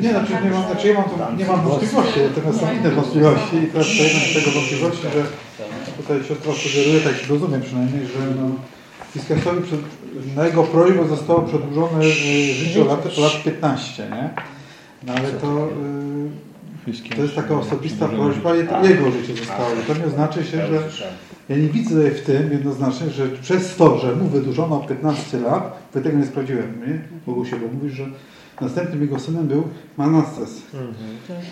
Nie, znaczy nie mam, znaczy ja mam, tu, nie mam wątpliwości, natomiast są inne wątpliwości i teraz to jedna z tego wątpliwości, że tutaj siostra sugeruje, tak rozumiem przynajmniej, że no, Fiskiarzowi przed, na jego prośbę zostało przedłużone y, życie o lat, lat 15, nie? No ale to, y, to jest taka osobista prośba to jego życie zostało. To nie znaczy się, że ja nie widzę w tym jednoznacznie, że przez to, że mu wydłużono 15 lat, bo tego nie sprawdziłem, nie? Bogusie, bo mówisz, że następnym jego synem był Manasses,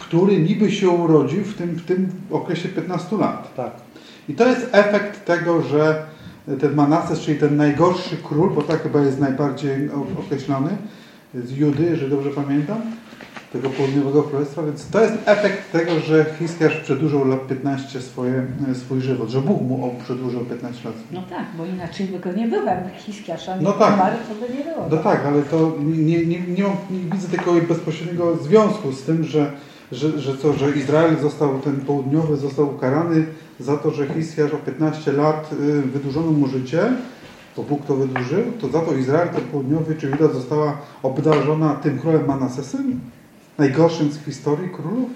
który niby się urodził w tym, w tym okresie 15 lat. Tak. I to jest efekt tego, że ten Manasses, czyli ten najgorszy król, bo tak chyba jest najbardziej określony, z Judy, jeżeli dobrze pamiętam, tego południowego królestwa, więc to jest efekt tego, że Hiskiarz przedłużył lat 15 swoje, swój żywot, że Bóg mu przedłużył 15 lat. No tak, bo inaczej by go nie było. Jakby Hiskiasza nie No tak. umarł, to by nie było. No tak, ale to nie, nie, nie, mam, nie widzę takiego bezpośredniego związku z tym, że, że, że co, że Izrael został, ten południowy został ukarany za to, że Hiskiarz o 15 lat y, wydłużono mu życie, bo Bóg to wydłużył, to za to Izrael, ten południowy, czy Juda została obdarzona tym królem Manasesem, najgorszym z historii królów.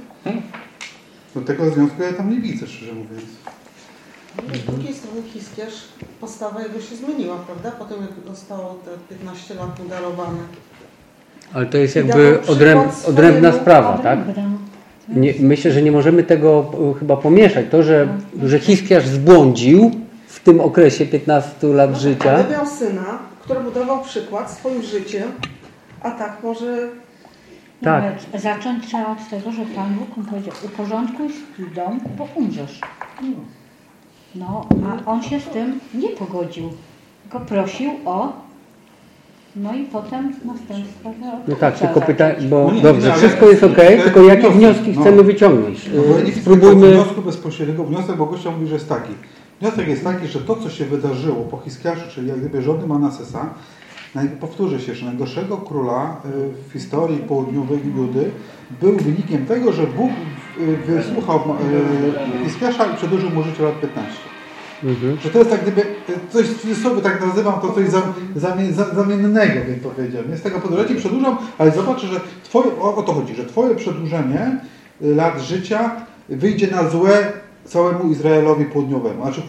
Do tego związku ja tam nie widzę, szczerze mówiąc. Z drugiej strony Hiskiarz, postawa jego się zmieniła, prawda? Potem jak zostało te 15 lat mu darowane. Ale to jest jakby odręb, odrębna swojemu sprawa, tak? Odrębna. Nie, myślę, że nie możemy tego e, chyba pomieszać. To, że, że Hiskiarz zbłądził w tym okresie 15 lat życia, Ale miał syna, któremu dawał przykład swoim życiem, a tak może Tak. ale Zacząć trzeba od tego, że Pan Bóg mu powiedział, uporządkuj swój dom, bo umrzesz. No, a on się z tym nie pogodził. Tylko prosił o... No i potem następstwa. no tak, tylko pytanie, bo No nie, dobrze, nie, wszystko jest ok, tylko jakie wnioski No. chcemy wyciągnąć? No, widzę Spróbujmy. wniosku bezpośredniego. Wniosek Bogusia mówi, że jest taki. Wniosek jest taki, że to, co się wydarzyło po Hiskiaszu, czyli jak gdyby rządy Manasesa, powtórzę się, że najgorszego króla y, w historii południowej Judy, był wynikiem tego, że Bóg y, wysłuchał y, Hiskiasza i przedłużył mu życie lat 15. Mhm. Że to jest jak gdyby coś w cudzysłowie tak nazywam, to coś zam, zamie, za- zamiennego, bym powiedział. Nie z tego powodu, ja ci przedłużam, ale zobaczę, że twoje, o, o to chodzi, że twoje przedłużenie lat życia wyjdzie na złe całemu Izraelowi południowemu. Znaczy,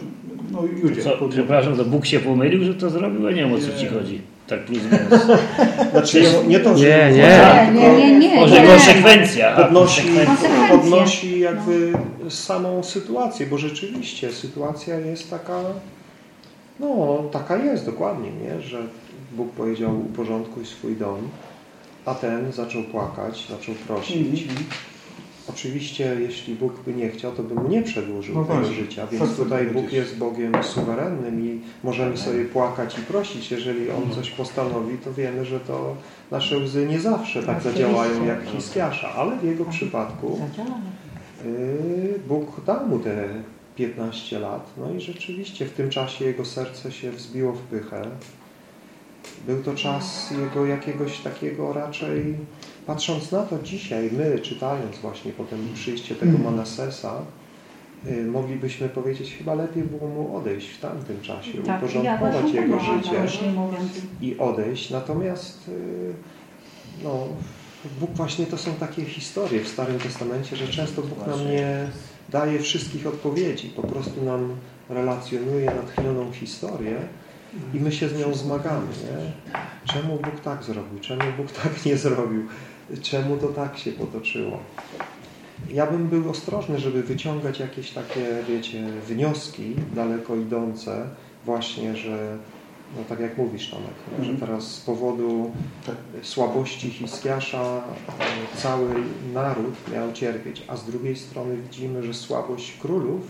no Judzie. Co, przepraszam, to Bóg się pomylił, że to zrobił, a nie wiem o co ci chodzi. Tak plus minus. Znaczy, nie, nie to, że Nie, nie. Nie, nie, nie, nie. Może nie. konsekwencja. podnosi, podnosi jakby samą sytuację, bo rzeczywiście sytuacja jest taka, no taka jest dokładnie, nie? że Bóg powiedział uporządkuj swój dom, a ten zaczął płakać, zaczął prosić. Mhm. Oczywiście, jeśli Bóg by nie chciał, to by mu nie przedłużył No tego właśnie. życia, więc tutaj Bóg jest Bogiem suwerennym i możemy sobie płakać i prosić. Jeżeli On coś postanowi, to wiemy, że to nasze łzy nie zawsze tak zadziałają jak Hiskiasza, ale w jego przypadku. Yy, Bóg dał mu te 15 lat, no i rzeczywiście w tym czasie jego serce się wzbiło w pychę. Był to czas jego jakiegoś takiego raczej, patrząc na to dzisiaj, my czytając właśnie potem przyjście tego Manasesa, yy, moglibyśmy powiedzieć, chyba lepiej było mu odejść w tamtym czasie, Tak, ja uporządkować właśnie jego pomagam, życie i odejść. Natomiast yy, no, Bóg właśnie to są takie historie w Starym Testamencie, że często Bóg nam nie daje wszystkich odpowiedzi. Po prostu nam relacjonuje natchnioną historię i my się z nią zmagamy. Nie? Czemu Bóg tak zrobił? Czemu Bóg tak nie zrobił? Czemu to tak się potoczyło? Ja bym był ostrożny, żeby wyciągać jakieś takie, wiecie, wnioski daleko idące, właśnie, że no tak jak mówisz Tomek, nie? że teraz z powodu słabości Hiskiasza cały naród miał cierpieć, a z drugiej strony widzimy, że słabość królów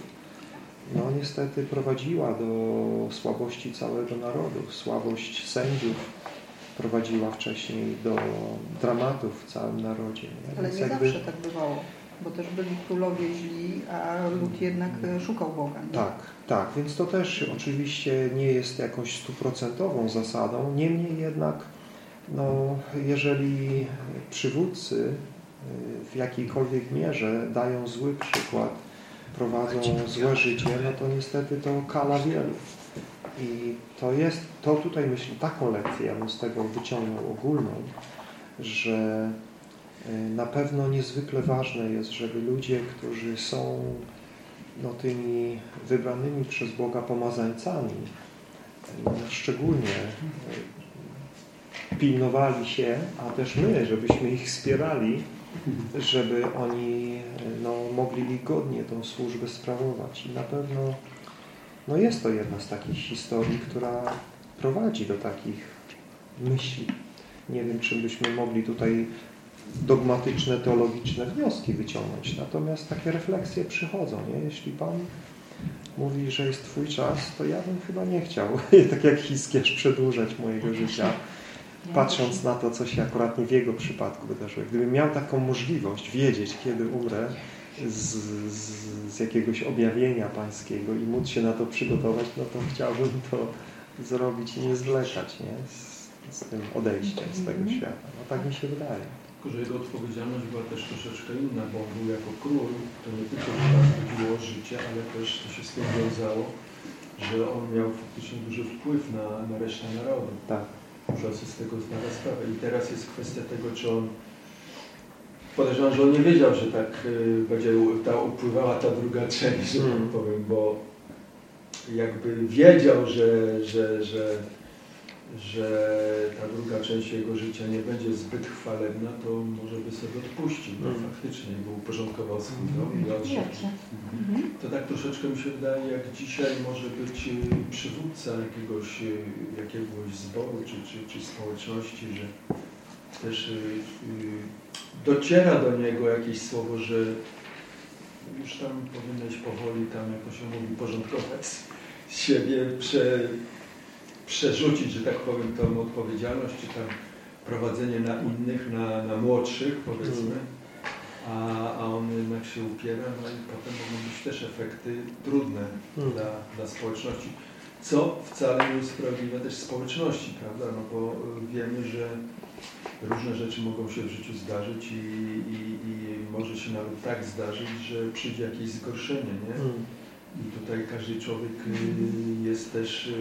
no niestety prowadziła do słabości całego narodu. Słabość sędziów prowadziła wcześniej do dramatów w całym narodzie. Nie? Ale Więc nie jakby- zawsze tak bywało, bo też byli królowie źli, a lud jednak e, szukał Boga. Nie? Tak, tak, więc to też oczywiście nie jest jakąś stuprocentową zasadą, niemniej jednak no, jeżeli przywódcy y, w jakiejkolwiek mierze dają zły przykład, prowadzą złe życie, no to niestety to kala wielu. I to jest, to tutaj myślę, taką lekcję ja bym z tego wyciągnął ogólną, że Na pewno niezwykle ważne jest, żeby ludzie, którzy są no, tymi wybranymi przez Boga pomazańcami, no, szczególnie pilnowali się, a też my, żebyśmy ich wspierali, żeby oni no, mogli godnie tą służbę sprawować. I na pewno no, jest to jedna z takich historii, która prowadzi do takich myśli. Nie wiem, czy byśmy mogli tutaj dogmatyczne, teologiczne wnioski wyciągnąć. Natomiast takie refleksje przychodzą. Nie? Jeśli Pan mówi, że jest Twój czas, to ja bym chyba nie chciał, tak jak Hiskiarz, przedłużać mojego życia, patrząc na to, co się akurat nie w jego przypadku wydarzyło. Gdybym miał taką możliwość wiedzieć, kiedy umrę z, z, z jakiegoś objawienia pańskiego i móc się na to przygotować, no to chciałbym to zrobić i nie zwlekać nie? Z, z tym odejściem z tego świata. No tak mi się wydaje. Tylko, że jego odpowiedzialność była też troszeczkę inna, bo on był jako król, to nie tylko chodziło o życie, ale też to się z tym wiązało, że on miał faktycznie duży wpływ na, na resztę narodu. Tak. Muszę sobie z tego zdawać sprawę. I teraz jest kwestia tego, czy on podejrzewam, że on nie wiedział, że tak y, będzie ta, upływała ta druga część, że tak Mm. powiem, bo jakby wiedział, że, że, że że ta druga część jego życia nie będzie zbyt chwalebna, to może by sobie odpuścił. No, Mhm. faktycznie, bo uporządkował swój dom i odszedł. Mhm. To tak troszeczkę mi się wydaje, jak dzisiaj może być y, przywódca jakiegoś, y, jakiegoś zboru czy, czy, czy społeczności, że też y, y, dociera do niego jakieś słowo, że już tam powinieneś powoli tam, jak się mówi, porządkować siebie, prze, przerzucić, że tak powiem, tą odpowiedzialność, czy tam prowadzenie na innych, na, na młodszych, powiedzmy, a, a on jednak się upiera, no i potem mogą być też efekty trudne Mm. dla, dla społeczności, co wcale nie usprawiedliwia też społeczności, prawda, no bo y, wiemy, że różne rzeczy mogą się w życiu zdarzyć i, i, i może się nawet tak zdarzyć, że przyjdzie jakieś zgorszenie, nie? Mm. I tutaj każdy człowiek y, jest też, y,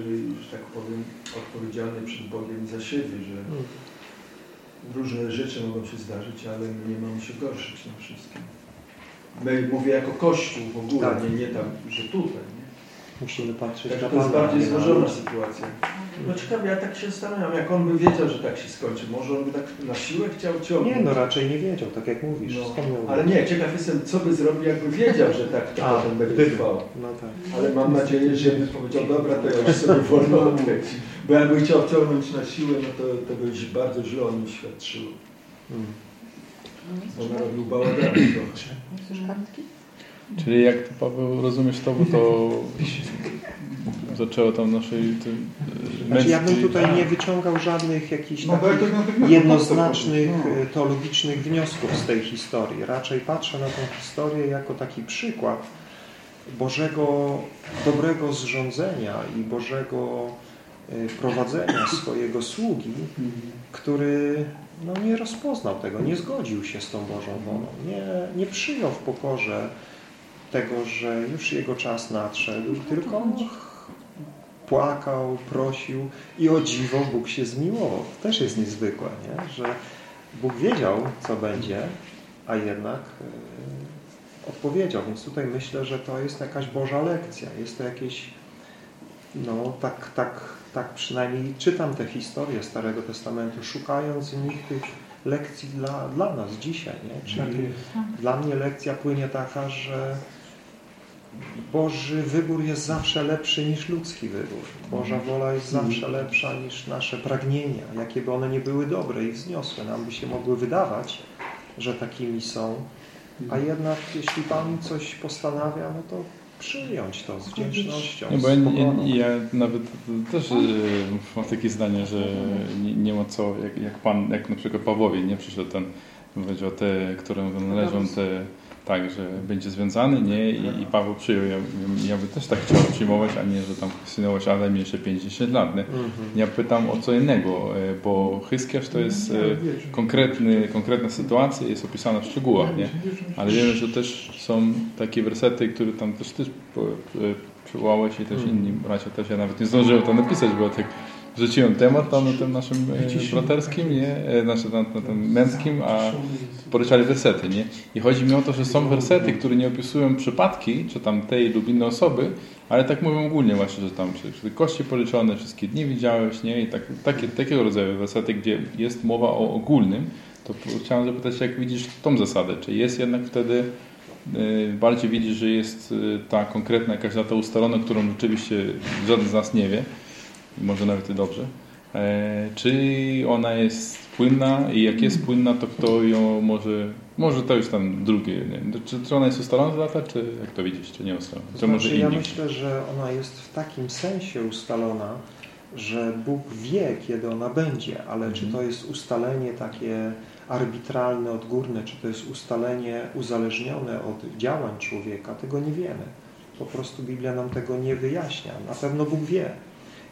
że tak powiem, odpowiedzialny przed Bogiem za siebie, że Mm. różne rzeczy mogą się zdarzyć, ale my nie mamy się gorszyć na wszystkim. My, mówię jako Kościół w ogóle, Tak. nie, nie tam, że tutaj. Nie? Musimy patrzeć Tak, na to jest bardziej złożona sytuacja. No ciekawe, ja tak się zastanawiam, jak on by wiedział, że tak się skończy. Może on by tak na siłę chciał ciągnąć. Nie, no raczej nie wiedział, tak jak mówisz. No, ale nie, ciekaw jestem, co by zrobił, jakby wiedział, że tak to potem będzie trwało. No tak. Ale mam nadzieję, że by powiedział, dobra, to ja już sobie wolno odleć. Bo jakby chciał wciągnąć na siłę, no to, to by już bardzo źle o nim świadczyło. Mm. Bo narobił bałaganu trochę. Chcesz kartki? Czyli jak to Paweł rozumiesz to, bo to zaczęło tam naszej tym, Znaczy, ja bym tutaj nie wyciągał żadnych jakichś No, takich natychmiast jednoznacznych, e, teologicznych wniosków z tej historii. Raczej patrzę na tę historię jako taki przykład Bożego dobrego zrządzenia i Bożego e, prowadzenia swojego sługi, który no, nie rozpoznał tego, nie zgodził się z tą Bożą wolą, nie, nie przyjął w pokorze tego, że już jego czas nadszedł, tylko płakał, prosił i o dziwo Bóg się zmiłował. To też jest niezwykłe, nie? że Bóg wiedział, co będzie, a jednak e, odpowiedział. Więc tutaj myślę, że to jest jakaś Boża lekcja. Jest to jakieś, no tak, tak, tak przynajmniej czytam te historie Starego Testamentu, szukając w nich tych lekcji dla, dla nas dzisiaj. Nie? Czyli dla mnie lekcja płynie taka, że Boży wybór jest zawsze lepszy niż ludzki wybór. Boża wola jest zawsze lepsza niż nasze pragnienia, jakie by one nie były dobre i wzniosłe. Nam by się mogły wydawać, że takimi są, a jednak jeśli Pan coś postanawia, no to przyjąć to z wdzięcznością, z bo ja, ja, ja nawet też e, mam takie zdanie, że nie, nie ma co, jak, jak Pan, jak na przykład Pawłowi nie przyszedł ten, powiedział te, którym należą te, tak, że będzie związany, nie, i, i Paweł przyjął, ja, ja bym też tak chciał przyjmować, a nie, że tam kwestionować, ale mi jeszcze 50 lat, nie. Mhm. Ja pytam o co innego, e, bo Hyskiarz to jest e, konkretny, konkretna sytuacja, jest opisana w szczegółach, nie? Ale wiemy, że też są takie wersety, które tam też po- e, przywołałeś i też inni bracia też, ja nawet nie zdążyłem to napisać, bo tak rzuciłem temat tam na tym naszym e, braterskim, nie? E, Znaczy na, na tym męskim, a poryczali wersety, nie? I chodzi mi o to, że są wersety, które nie opisują przypadki, czy tam tej lub innej osoby, ale tak mówią ogólnie właśnie, że tam czy, kości policzone, wszystkie dni widziałeś, nie? I tak, takie, takiego rodzaju wersety, gdzie jest mowa o ogólnym, to chciałem zapytać, jak widzisz tą zasadę, czy jest jednak wtedy y, bardziej widzisz, że jest ta konkretna jakaś data ustalona, którą rzeczywiście żaden z nas nie wie, może nawet i dobrze, e, czy ona jest płynna i jak jest płynna, to kto ją może, może to już tam drugie, nie? Czy, czy ona jest ustalona data, czy jak to widzisz, czy nie ustalona? To może znaczy, ja inni? myślę, że ona jest w takim sensie ustalona, że Bóg wie, kiedy ona będzie, ale czy to jest ustalenie takie arbitralne, odgórne, czy to jest ustalenie uzależnione od działań człowieka, tego nie wiemy. Po prostu Biblia nam tego nie wyjaśnia. Na pewno Bóg wie.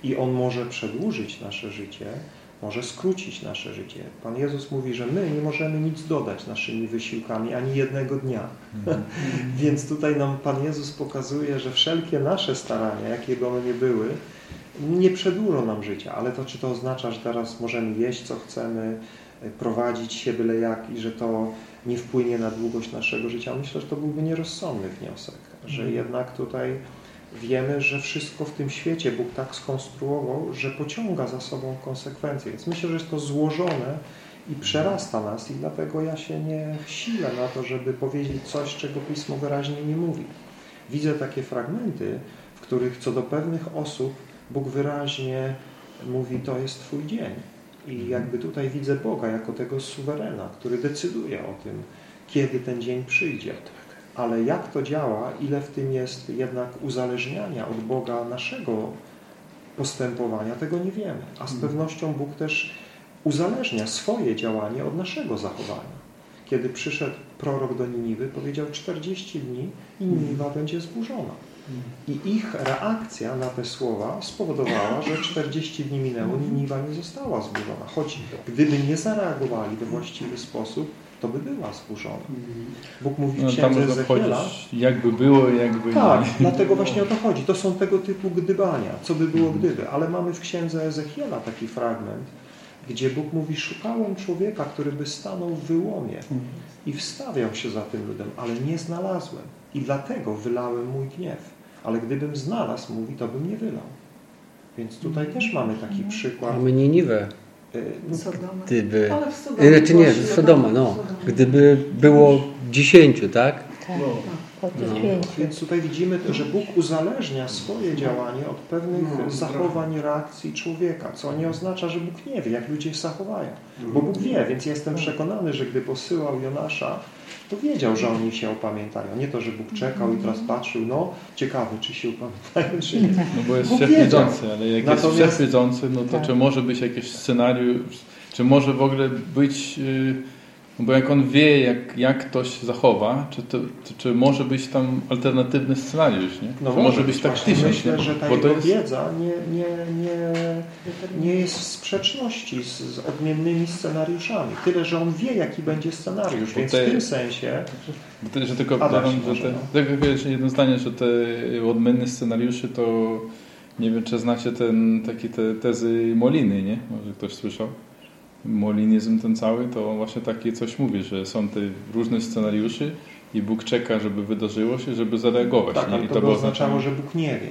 I On może przedłużyć nasze życie, może skrócić nasze życie. Pan Jezus mówi, że my nie możemy nic dodać naszymi wysiłkami ani jednego dnia. Więc tutaj nam Pan Jezus pokazuje, że wszelkie nasze starania, jakie by one nie były, nie przedłużą nam życia. Ale to czy to oznacza, że teraz możemy jeść co chcemy, prowadzić się byle jak i że to nie wpłynie na długość naszego życia? Myślę, że to byłby nierozsądny wniosek. Że jednak tutaj wiemy, że wszystko w tym świecie Bóg tak skonstruował, że pociąga za sobą konsekwencje. Więc myślę, że jest to złożone i przerasta nas i dlatego ja się nie silę na to, żeby powiedzieć coś, czego Pismo wyraźnie nie mówi. Widzę takie fragmenty, w których co do pewnych osób Bóg wyraźnie mówi, to jest Twój dzień. I jakby tutaj widzę Boga jako tego suwerena, który decyduje o tym, kiedy ten dzień przyjdzie. Ale jak to działa, ile w tym jest jednak uzależniania od Boga naszego postępowania, tego nie wiemy. A z pewnością Bóg też uzależnia swoje działanie od naszego zachowania. Kiedy przyszedł prorok do Niniwy, powiedział 40 dni i Niniwa będzie zburzona. I ich reakcja na te słowa spowodowała, że 40 dni minęło, Niniwa nie została zburzona. Choć gdyby nie zareagowali we właściwy sposób, to by była zburzona. Bóg mówi w No, tam księdze Ezechiela, jakby było, jakby tak, nie. dlatego właśnie o to chodzi. To są tego typu gdybania, co by było gdyby. Ale mamy w księdze Ezechiela taki fragment, gdzie Bóg mówi, szukałem człowieka, który by stanął w wyłomie i wstawiał się za tym ludem, ale nie znalazłem. I dlatego wylałem mój gniew. Ale gdybym znalazł, mówi, to bym nie wylał. Więc tutaj też mamy taki przykład. Mamy Niniwę. Y, no, Sodoma. Gdyby... Ale E, Znaczy nie, Sodoma, no. Sodoma. Gdyby było dziesięciu, tak? Tak, No. tych No, więc tutaj widzimy, że Bóg uzależnia swoje działanie od pewnych No, zachowań, reakcji człowieka, co nie oznacza, że Bóg nie wie, jak ludzie się zachowają. Bo Bóg wie, więc jestem przekonany, że gdy posyłał Jonasza, to wiedział, że oni się opamiętają. Nie to, że Bóg czekał i teraz patrzył, no ciekawy, czy się upamiętają, czy nie. No bo jest Bóg wszechwiedzący, ale jak jest Natomiast- wszechwiedzący, no to Tak. czy może być jakiś scenariusz, czy może w ogóle być, yy, bo jak on wie, jak, jak ktoś się zachowa, czy, to, czy, czy może być tam alternatywny scenariusz, nie? No czy może być właśnie. taktyczny, Myślę, że ta bo to jest... wiedza nie, nie, nie, nie jest w sprzeczności z, z odmiennymi scenariuszami. Tyle, że on wie, jaki będzie scenariusz, Bo więc te- w tym sensie Że, że tylko dodam, że może, te, no. tylko jeszcze jedno zdanie, że te odmienne scenariusze to nie wiem, czy znacie ten, takie te tezy Moliny, nie? Może ktoś słyszał? Molinizm ten cały, to właśnie takie coś mówi, że są te różne scenariusze i Bóg czeka, żeby wydarzyło się, żeby zareagować. tak, nie? ale I to by oznaczało, że Bóg nie wie.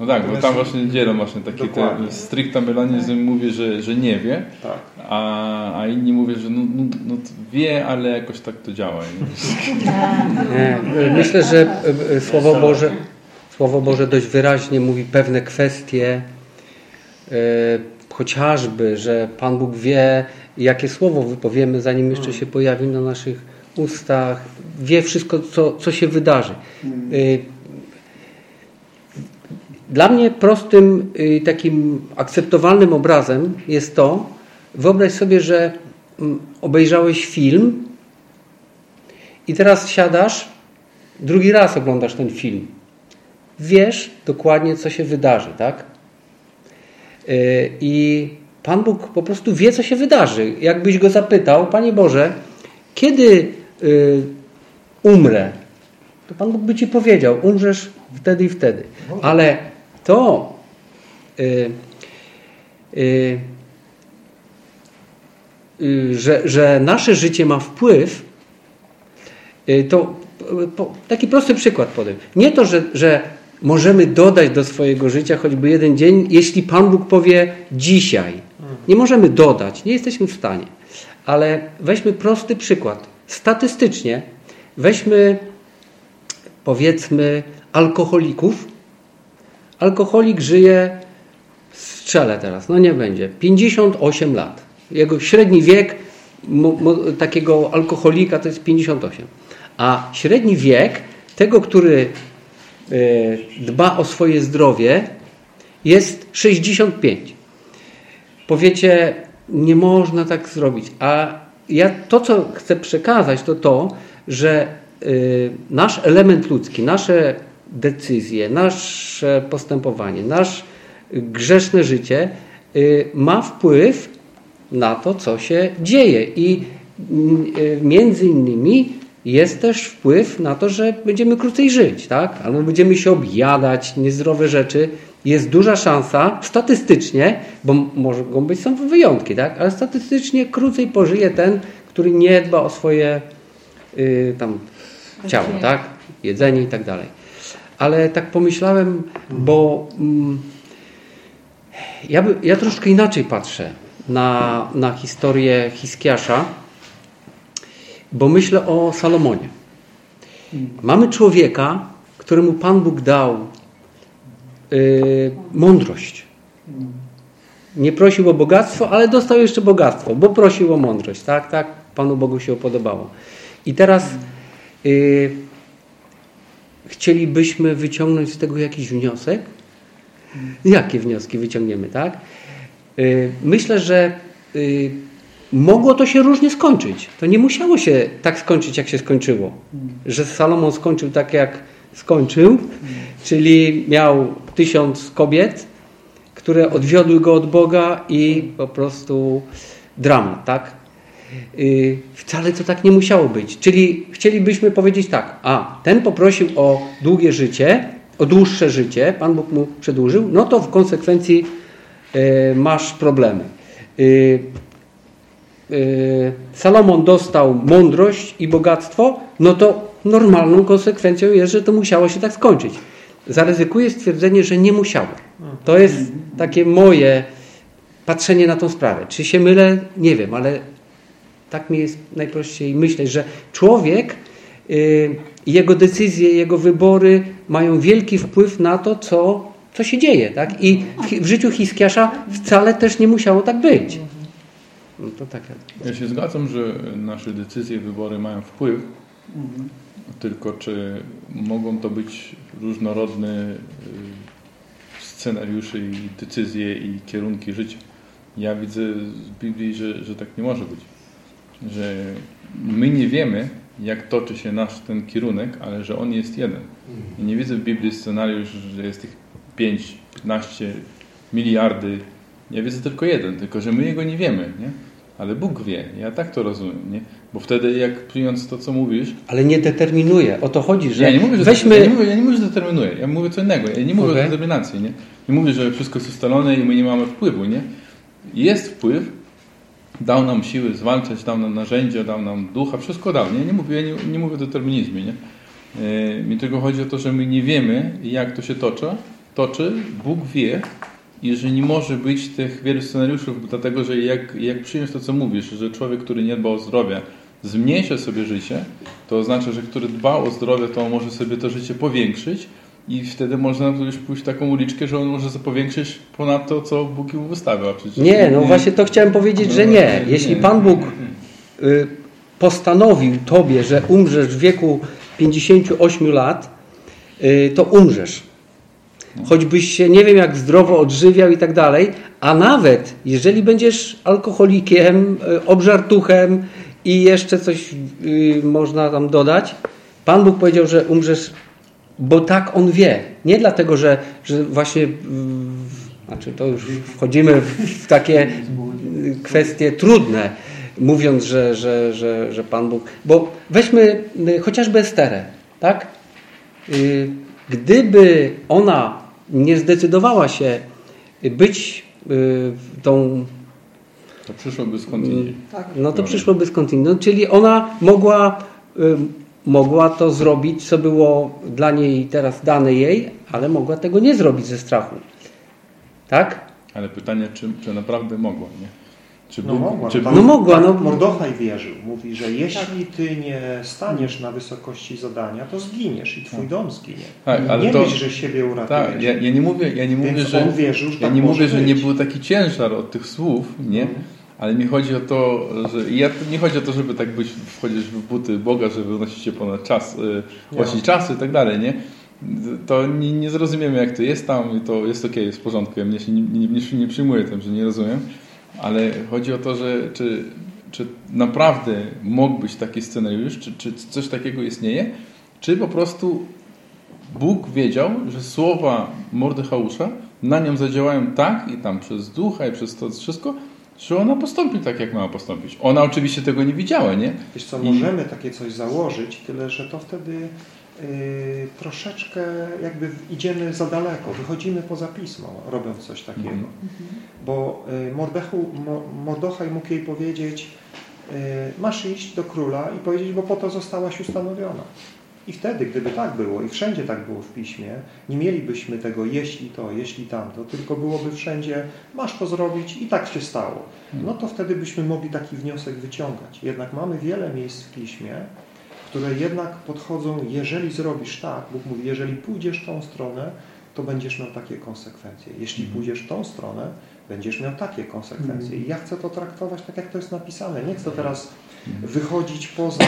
No tak, bo tam właśnie dzielą właśnie taki Dokładnie. te stricte melanizm mówi, że, że nie wie, Tak. a, a inni mówią, że no, no, no wie, ale jakoś tak to działa. Nie? Nie, myślę, że e, e, Słowo Boże, Słowo Boże dość wyraźnie mówi pewne kwestie, e, chociażby, że Pan Bóg wie, jakie słowo wypowiemy, zanim jeszcze się pojawi na naszych ustach. Wie wszystko, co, co się wydarzy. E, Dla mnie prostym, y, takim akceptowalnym obrazem jest to, wyobraź sobie, że mm, obejrzałeś film i teraz siadasz, drugi raz oglądasz ten film. Wiesz dokładnie, co się wydarzy, tak? Y, I Pan Bóg po prostu wie, co się wydarzy. Jakbyś go zapytał, Panie Boże, kiedy y, umrę, to Pan Bóg by Ci powiedział, umrzesz wtedy i wtedy. Ale to, y, że, że nasze życie ma wpływ, to po, taki prosty przykład podam. Nie to, że, że możemy dodać do swojego życia choćby jeden dzień, jeśli Pan Bóg powie dzisiaj. Nie możemy dodać, nie jesteśmy w stanie. Ale weźmy prosty przykład. Statystycznie weźmy powiedzmy alkoholików. Alkoholik żyje, strzelę teraz, no nie będzie, 58 lat. Jego średni wiek takiego alkoholika to jest 58. A średni wiek tego, który dba o swoje zdrowie jest 65. Powiecie, nie można tak zrobić. A ja to, co chcę przekazać, to to, że y, nasz element ludzki, nasze decyzje, nasze postępowanie, nasze grzeszne życie y, ma wpływ na to, co się dzieje. I y, między innymi jest też wpływ na to, że będziemy krócej żyć, tak? Albo będziemy się objadać, niezdrowe rzeczy. Jest duża szansa statystycznie, bo mogą być są wyjątki, tak? Ale statystycznie krócej pożyje ten, który nie dba o swoje y, tam ciało, tak? Jedzenie i tak dalej. Ale tak pomyślałem, bo mm, ja, by, ja troszkę inaczej patrzę na, na historię Hiskiasza, bo myślę o Salomonie. Mamy człowieka, któremu Pan Bóg dał yy, mądrość. Nie prosił o bogactwo, ale dostał jeszcze bogactwo, bo prosił o mądrość. Tak, tak, Panu Bogu się podobało. I teraz yy, chcielibyśmy wyciągnąć z tego jakiś wniosek. Jakie wnioski wyciągniemy, tak? Yy, myślę, że mogło to się różnie skończyć. To nie musiało się tak skończyć, jak się skończyło. Że Salomon skończył tak, jak skończył, czyli miał tysiąc kobiet, które odwiodły go od Boga i po prostu dramat, tak? Yy, wcale to tak nie musiało być. Czyli chcielibyśmy powiedzieć tak, a ten poprosił o długie życie, o dłuższe życie, Pan Bóg mu przedłużył, no to w konsekwencji yy, masz problemy. Yy, Salomon dostał mądrość i bogactwo, no to normalną konsekwencją jest, że to musiało się tak skończyć. Zaryzykuję stwierdzenie, że nie musiało. To jest takie moje patrzenie na tą sprawę. Czy się mylę? Nie wiem, ale tak mi jest najprościej myśleć, że człowiek, yy, jego decyzje, jego wybory mają wielki wpływ na to, co, co się dzieje. Tak? I w, w życiu Hiskiasza wcale też nie musiało tak być. No to tak. Ja się zgadzam, że nasze decyzje, wybory mają wpływ, mhm. tylko czy mogą to być różnorodne scenariusze i decyzje i kierunki życia. Ja widzę z Biblii, że, że tak nie może być. Że my nie wiemy, jak toczy się nasz ten kierunek, ale że on jest jeden. I nie widzę w Biblii scenariusz, że jest tych 5, 15 miliardy ja widzę tylko jeden, tylko że my jego nie wiemy, nie? Ale Bóg wie. Ja tak to rozumiem, nie? Bo wtedy jak przyjąc to, co mówisz... Ale nie determinuje. O to chodzi, że... Ja nie mówię, że, weźmy... ja nie mówię, ja nie mówię, że determinuje. Ja mówię co innego. Ja nie mówię okay. o determinacji, nie? Nie mówię, że wszystko jest ustalone i my nie mamy wpływu, nie? Jest wpływ. Dał nam siły zwalczać, dał nam narzędzia, dał nam ducha. Wszystko dał, nie? Nie mówię, ja nie, nie mówię o determinizmie, nie? Yy, mi tylko chodzi o to, że my nie wiemy, jak to się toczy. Toczy. Bóg wie, i że nie może być tych wielu scenariuszów, dlatego że jak, jak przyjąć to, co mówisz, że człowiek, który nie dba o zdrowie, zmniejsza sobie życie, to oznacza, że który dba o zdrowie, to może sobie to życie powiększyć i wtedy można już pójść taką uliczkę, że on może to powiększyć ponad to, co Bóg mu wystawia. Przecież nie, no nie, właśnie to chciałem powiedzieć, no, że nie. Jeśli Pan Bóg y, postanowił Tobie, że umrzesz w wieku 58 lat, y, to umrzesz choćbyś się nie wiem jak zdrowo odżywiał i tak dalej, a nawet jeżeli będziesz alkoholikiem, e, obżartuchem i jeszcze coś yy, można tam dodać, Pan Bóg powiedział, że umrzesz, bo tak On wie. Nie dlatego, że, że właśnie yy, znaczy to już wchodzimy w takie kwestie trudne, mówiąc, że, że, że, że Pan Bóg... Bo weźmy y, chociażby Esterę, tak? Y, gdyby ona nie zdecydowała się być y, tą To przyszłoby skądinąd. Tak. no to przyszłoby skądinąd, czyli ona mogła, y, mogła to zrobić, co było dla niej teraz dane jej, ale mogła tego nie zrobić ze strachu. Tak? Ale pytanie, czy, czy naprawdę mogła, nie? Czy No Bóg, mogła, czy no Bóg, No mogła, no. Mordochaj wierzył. Mówi, że jeśli ty nie staniesz na wysokości zadania, to zginiesz i twój dom zginie. Tak, ale nie to- myśl, że siebie uratujesz. Tak, ja, ja nie mówię, ja nie mówię, że, wierzył, że ja tak nie mówię, że nie był taki ciężar od tych słów, nie? Mhm. Ale mi chodzi o to, że ja, nie chodzi o to, żeby tak być, wchodzić w buty Boga, żeby unosić się ponad czas, y, właśnie czasu i tak dalej, nie? To nie, nie zrozumiemy, jak to jest tam i to jest okej, jest w porządku. Ja mnie się nie, nie, nie, nie przyjmuję tym, że nie rozumiem, ale chodzi o to, że czy, czy naprawdę mógł być taki scenariusz, czy, czy coś takiego istnieje, czy po prostu Bóg wiedział, że słowa Mordechausza na nią zadziałają tak i tam przez ducha i przez to wszystko, że ona postąpi tak, jak miała postąpić. Ona oczywiście tego nie widziała, nie? Wiesz co, I- możemy takie coś założyć, tyle że to wtedy y, troszeczkę jakby idziemy za daleko, wychodzimy poza pismo, robiąc coś takiego. Mhm. Bo y, Mordechu, Mo, Mordochaj mógł jej powiedzieć, y, masz iść do króla i powiedzieć, bo po to zostałaś ustanowiona. I wtedy, gdyby tak było i wszędzie tak było w piśmie, nie mielibyśmy tego jeśli to, jeśli tamto, tylko byłoby wszędzie masz to zrobić i tak się stało. No to wtedy byśmy mogli taki wniosek wyciągać. Jednak mamy wiele miejsc w piśmie, które jednak podchodzą, jeżeli zrobisz tak, Bóg mówi, jeżeli pójdziesz tą stronę, to będziesz miał takie konsekwencje. Jeśli pójdziesz w tą stronę, będziesz miał takie konsekwencje. I ja chcę to traktować tak, jak to jest napisane. Nie chcę teraz wychodzić poza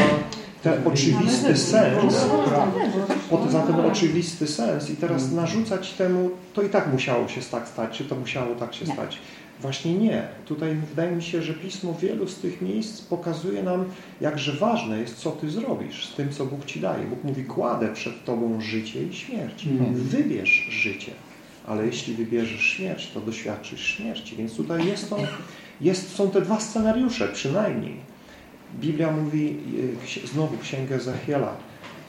ten oczywisty sens, poza ten oczywisty sens i teraz narzucać temu, to i tak musiało się tak stać, czy to musiało tak się stać. Właśnie nie. Tutaj wydaje mi się, że Pismo w wielu z tych miejsc pokazuje nam, jakże ważne jest, co Ty zrobisz z tym, co Bóg Ci daje. Bóg mówi, kładę przed Tobą życie i śmierć. Wybierz życie. Ale jeśli wybierzesz śmierć, to doświadczysz śmierci. Więc tutaj jest to, jest, są te dwa scenariusze przynajmniej. Biblia mówi, y, znowu Księgę Ezechiela,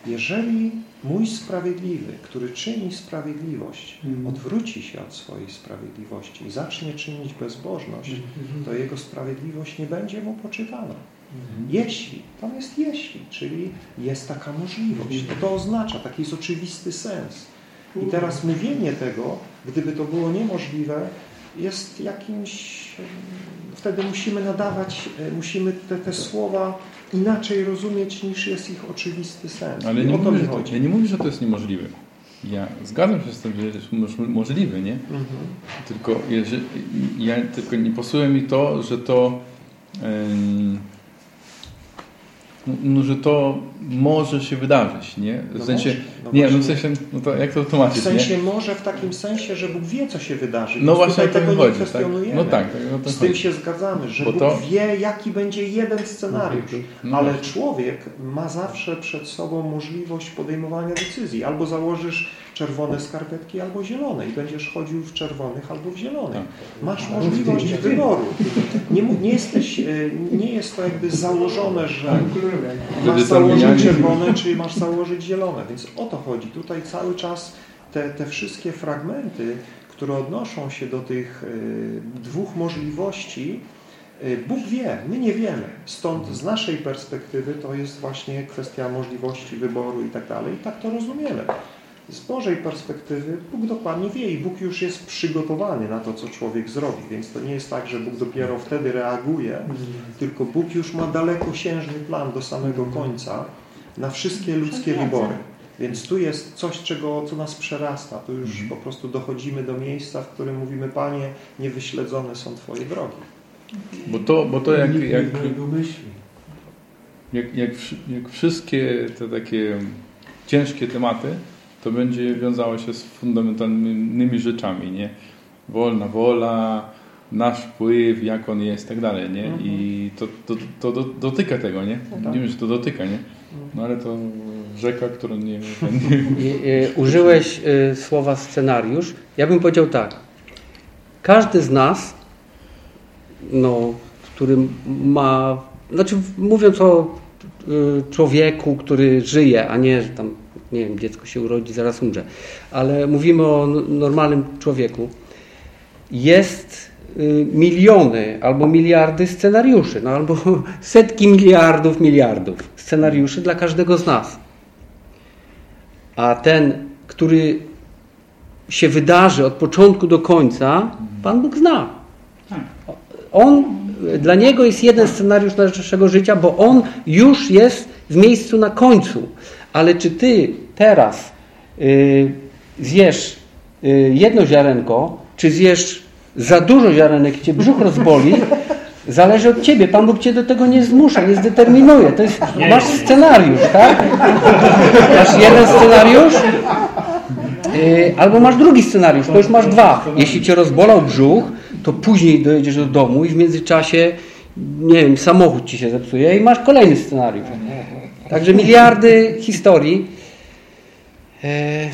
jeżeli mój sprawiedliwy, który czyni sprawiedliwość, odwróci się od swojej sprawiedliwości i zacznie czynić bezbożność, to jego sprawiedliwość nie będzie mu poczytana. Jeśli, tam jest jeśli, czyli jest taka możliwość. To, to oznacza, taki jest oczywisty sens. I teraz mówienie tego, gdyby to było niemożliwe, jest jakimś... Wtedy musimy nadawać, e, musimy te, te słowa inaczej rozumieć, niż jest ich oczywisty sens. Ale nie mówię, mi że to, chodzi. ja nie mówię, że to jest niemożliwe. Ja zgadzam się z tym, że jest moż- możliwe, nie? Mhm. Tylko, jeżeli, ja, tylko nie pasuje mi to, że to em, no, no, że to może się wydarzyć, nie? W No sensie, może, no nie, no w sensie, no to jak to W tłumaczyć, sensie nie? może w takim sensie, że Bóg wie, co się wydarzy. No właśnie tego nie chodzi, tak? kwestionujemy. No tak, tak o to Z tym się zgadzamy, że Bo Bóg to- wie, jaki będzie jeden scenariusz. No ale człowiek ma zawsze przed sobą możliwość podejmowania decyzji. Albo założysz czerwone skarpetki, albo zielone i będziesz chodził w czerwonych albo w zielonych. Tak. Masz możliwość wyboru. Nie, nie, jesteś, e, nie jest to jakby założone, że masz założyć czerwone, czy masz założyć zielone. Więc o to chodzi. Tutaj cały czas te, te wszystkie fragmenty, które odnoszą się do tych e, dwóch możliwości, e, Bóg wie, my nie wiemy. Stąd z naszej perspektywy to jest właśnie kwestia możliwości wyboru i tak dalej. I tak to rozumiemy. Z Bożej perspektywy Bóg dokładnie wie i Bóg już jest przygotowany na to, co człowiek zrobi. Więc to nie jest tak, że Bóg dopiero wtedy reaguje, tylko Bóg już ma dalekosiężny plan do samego końca na wszystkie ludzkie wybory. Więc tu jest coś, czego, co nas przerasta. Tu już po prostu dochodzimy do miejsca, w którym mówimy, Panie, niewyśledzone są Twoje drogi. Bo to, bo to jak, jak, jak, jak, jak wszystkie te takie ciężkie tematy, to będzie wiązało się z fundamentalnymi rzeczami, nie? Wolna wola, nasz wpływ, jak on jest, tak dalej, nie? I to, to, to, do- dotyka tego, nie? Nie wiem, że to dotyka, nie? No ale to rzeka, która nie... nie Użyłeś e, słowa scenariusz. Ja bym powiedział tak. Każdy z nas, no, który ma, znaczy mówiąc o e, człowieku, który żyje, a nie, tam, nie wiem, dziecko się urodzi, zaraz umrze, ale mówimy o normalnym człowieku, jest y, miliony albo miliardy scenariuszy, no albo setki miliardów miliardów scenariuszy dla każdego z nas. A ten, który się wydarzy od początku do końca, Pan Bóg zna. On, dla niego jest jeden scenariusz naszego życia, bo on już jest w miejscu na końcu. Ale czy ty teraz y, zjesz y, jedno ziarenko, czy zjesz za dużo ziarenek i cię brzuch rozboli, zależy od ciebie. Pan Bóg cię do tego nie zmusza, nie zdeterminuje. To jest, masz scenariusz, tak? Masz jeden scenariusz, y, albo masz drugi scenariusz, to już masz dwa. Jeśli cię rozbolał brzuch, to później dojedziesz do domu i w międzyczasie, nie wiem, samochód ci się zepsuje i masz kolejny scenariusz. Także miliardy historii. E,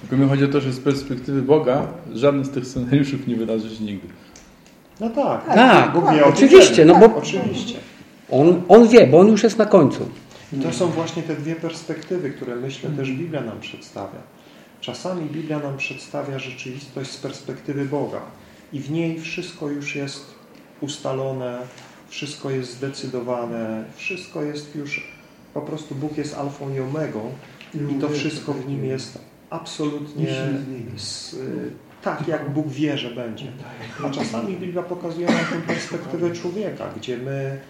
Tylko mi chodzi o to, że z perspektywy Boga żadny z tych scenariuszów nie wydarzy się nigdy. No tak. Tak, tym oczywiście, wiele. no bo- Oczywiście. on, on wie, bo on już jest na końcu. I to są właśnie te dwie perspektywy, które myślę też Biblia nam przedstawia. Czasami Biblia nam przedstawia rzeczywistość z perspektywy Boga i w niej wszystko już jest ustalone, wszystko jest zdecydowane, wszystko jest już, po prostu Bóg jest alfą i omegą i to wszystko w nim jest absolutnie z, tak, jak Bóg wie, że będzie. A czasami Biblia pokazuje nam tę perspektywę człowieka, gdzie my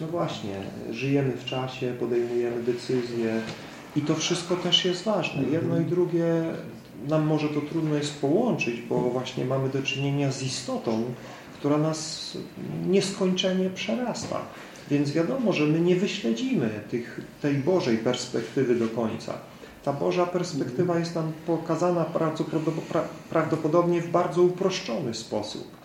no właśnie, żyjemy w czasie, podejmujemy decyzje i to wszystko też jest ważne. Jedno i drugie nam może to trudno jest połączyć, bo właśnie mamy do czynienia z istotą, która nas nieskończenie przerasta. Więc wiadomo, że my nie wyśledzimy tych, tej Bożej perspektywy do końca. Ta Boża perspektywa jest nam pokazana prawdopodobnie w bardzo uproszczony sposób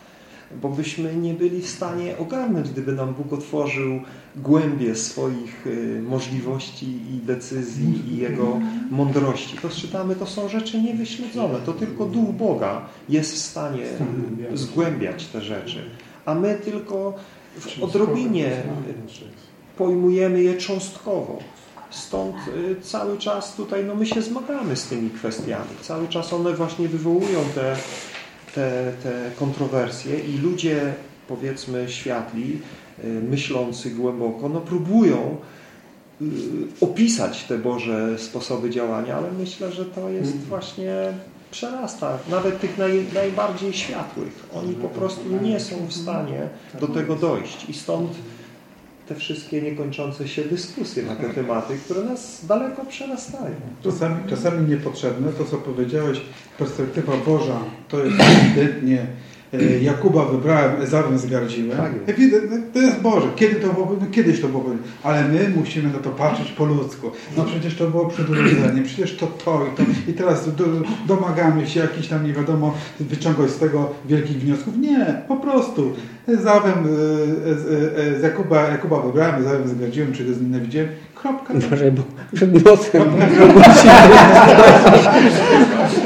bo byśmy nie byli w stanie ogarnąć, gdyby nam Bóg otworzył głębie swoich y, możliwości i decyzji i Jego mądrości. To czytamy, to są rzeczy niewyśledzone. To tylko Duch Boga jest w stanie zgłębiać te rzeczy. A my tylko odrobinie pojmujemy je cząstkowo. Stąd y, cały czas tutaj no my się zmagamy z tymi kwestiami. Cały czas one właśnie wywołują te te, te kontrowersje i ludzie, powiedzmy, światli, y, myślący głęboko, no próbują y, opisać te Boże sposoby działania, ale myślę, że to jest Mhm. właśnie przerasta nawet tych naj, najbardziej światłych. Oni po prostu nie są w stanie do tego dojść i stąd te wszystkie niekończące się dyskusje na te tematy, które nas daleko przerastają. Czasami, czasami niepotrzebne, to co powiedziałeś, perspektywa Boża, to jest ewidentnie Jakuba wybrałem, Ezawem zgardziłem. Tak jest. To jest Boże. Kiedy to było? No, kiedyś to było. Ale my musimy na to patrzeć po ludzku. No przecież to było przed urodzeniem, przecież to to i to. I teraz do, domagamy się jakichś tam, nie wiadomo, wyciągać z tego wielkich wniosków. Nie, po prostu. Ezawem e, z, e, Jakuba, Jakuba wybrałem, Ezawem zgardziłem, czy go znienawidziłem. Kropka. Uważaj, bo przed nosem.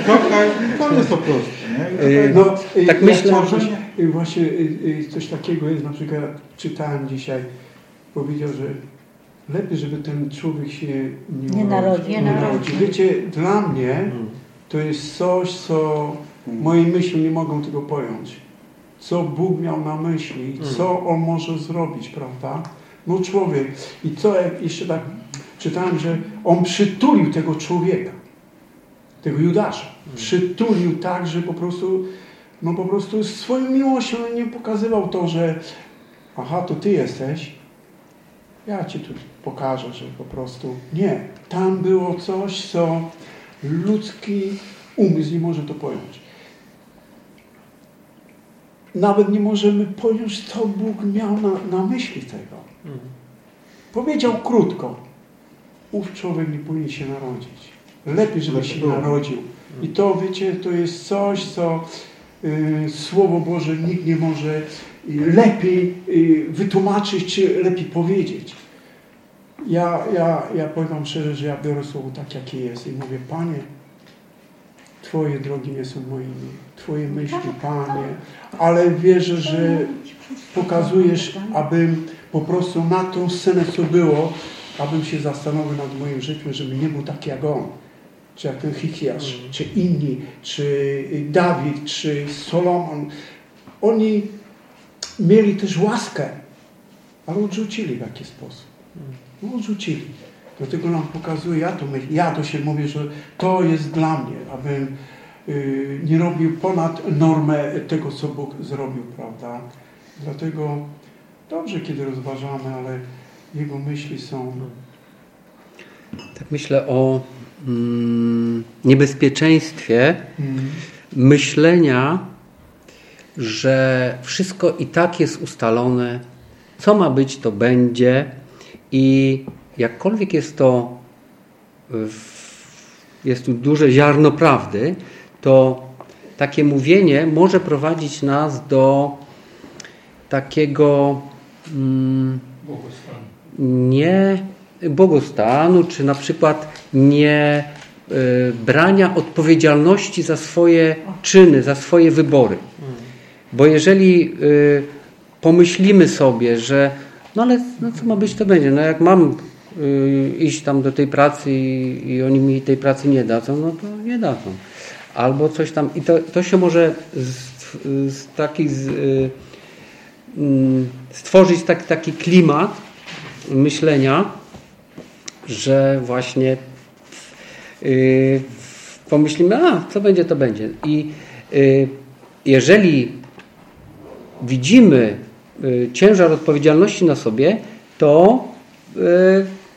Kropka. Koniec po prostu. Yy, tutaj- No, y, tak ja myślę, coś, y, właśnie y, y, coś takiego jest, na przykład czytałem dzisiaj, powiedział, że lepiej, żeby ten człowiek się nie, Nie narodzi, nie nie narodzi. narodzi. Wiecie, dla mnie to jest coś, co moje myśli nie mogą tego pojąć. Co Bóg miał na myśli, co On może zrobić, prawda? No człowiek. I co, jak jeszcze tak czytałem, że On przytulił tego człowieka, tego Judasza. Przytulił tak, że po prostu, no po prostu swoją miłością nie pokazywał to, że aha, to Ty jesteś, ja Ci tu pokażę, że po prostu nie. Tam było coś, co ludzki umysł nie może to pojąć. Nawet nie możemy pojąć, co Bóg miał na, na myśli tego. Powiedział krótko, ów człowiek nie powinien się narodzić. Lepiej, żeby się narodził. I to, wiecie, to jest coś, co y, Słowo Boże nikt nie może y, lepiej y, wytłumaczyć, czy lepiej powiedzieć. Ja, ja, ja powiem Wam szczerze, że ja biorę Słowo tak, jakie jest i mówię, Panie, Twoje drogi nie są moimi, Twoje myśli, Panie, ale wierzę, że pokazujesz, abym po prostu na tą scenę, co było, abym się zastanowił nad moim życiem, żeby nie był taki jak on, czy jak ten Hikiasz, czy inni, czy Dawid, czy Solomon. oni mieli też łaskę, ale odrzucili w jakiś sposób. No, odrzucili. Dlatego nam pokazuje, ja to, myśl, ja to się mówię, że to jest dla mnie, abym y, nie robił ponad normę tego, co Bóg zrobił, prawda? Dlatego dobrze, kiedy rozważamy, ale Jego myśli są... Tak myślę o mm, niebezpieczeństwie Mm. myślenia, że wszystko i tak jest ustalone, co ma być, to będzie i jakkolwiek jest to, jest tu duże ziarno prawdy, to takie mówienie może prowadzić nas do takiego mm, nie błogostanu, czy na przykład nie y, brania odpowiedzialności za swoje czyny, za swoje wybory. Bo jeżeli y, pomyślimy sobie, że no ale no co ma być, to będzie. No jak mam y, iść tam do tej pracy i, i oni mi tej pracy nie dadzą, no to nie dadzą. Albo coś tam. I to, to się może z, z takich z, mm, stworzyć tak, taki klimat myślenia, że właśnie yy, pomyślimy, a co będzie, to będzie. I yy, jeżeli widzimy y, ciężar odpowiedzialności na sobie, to y,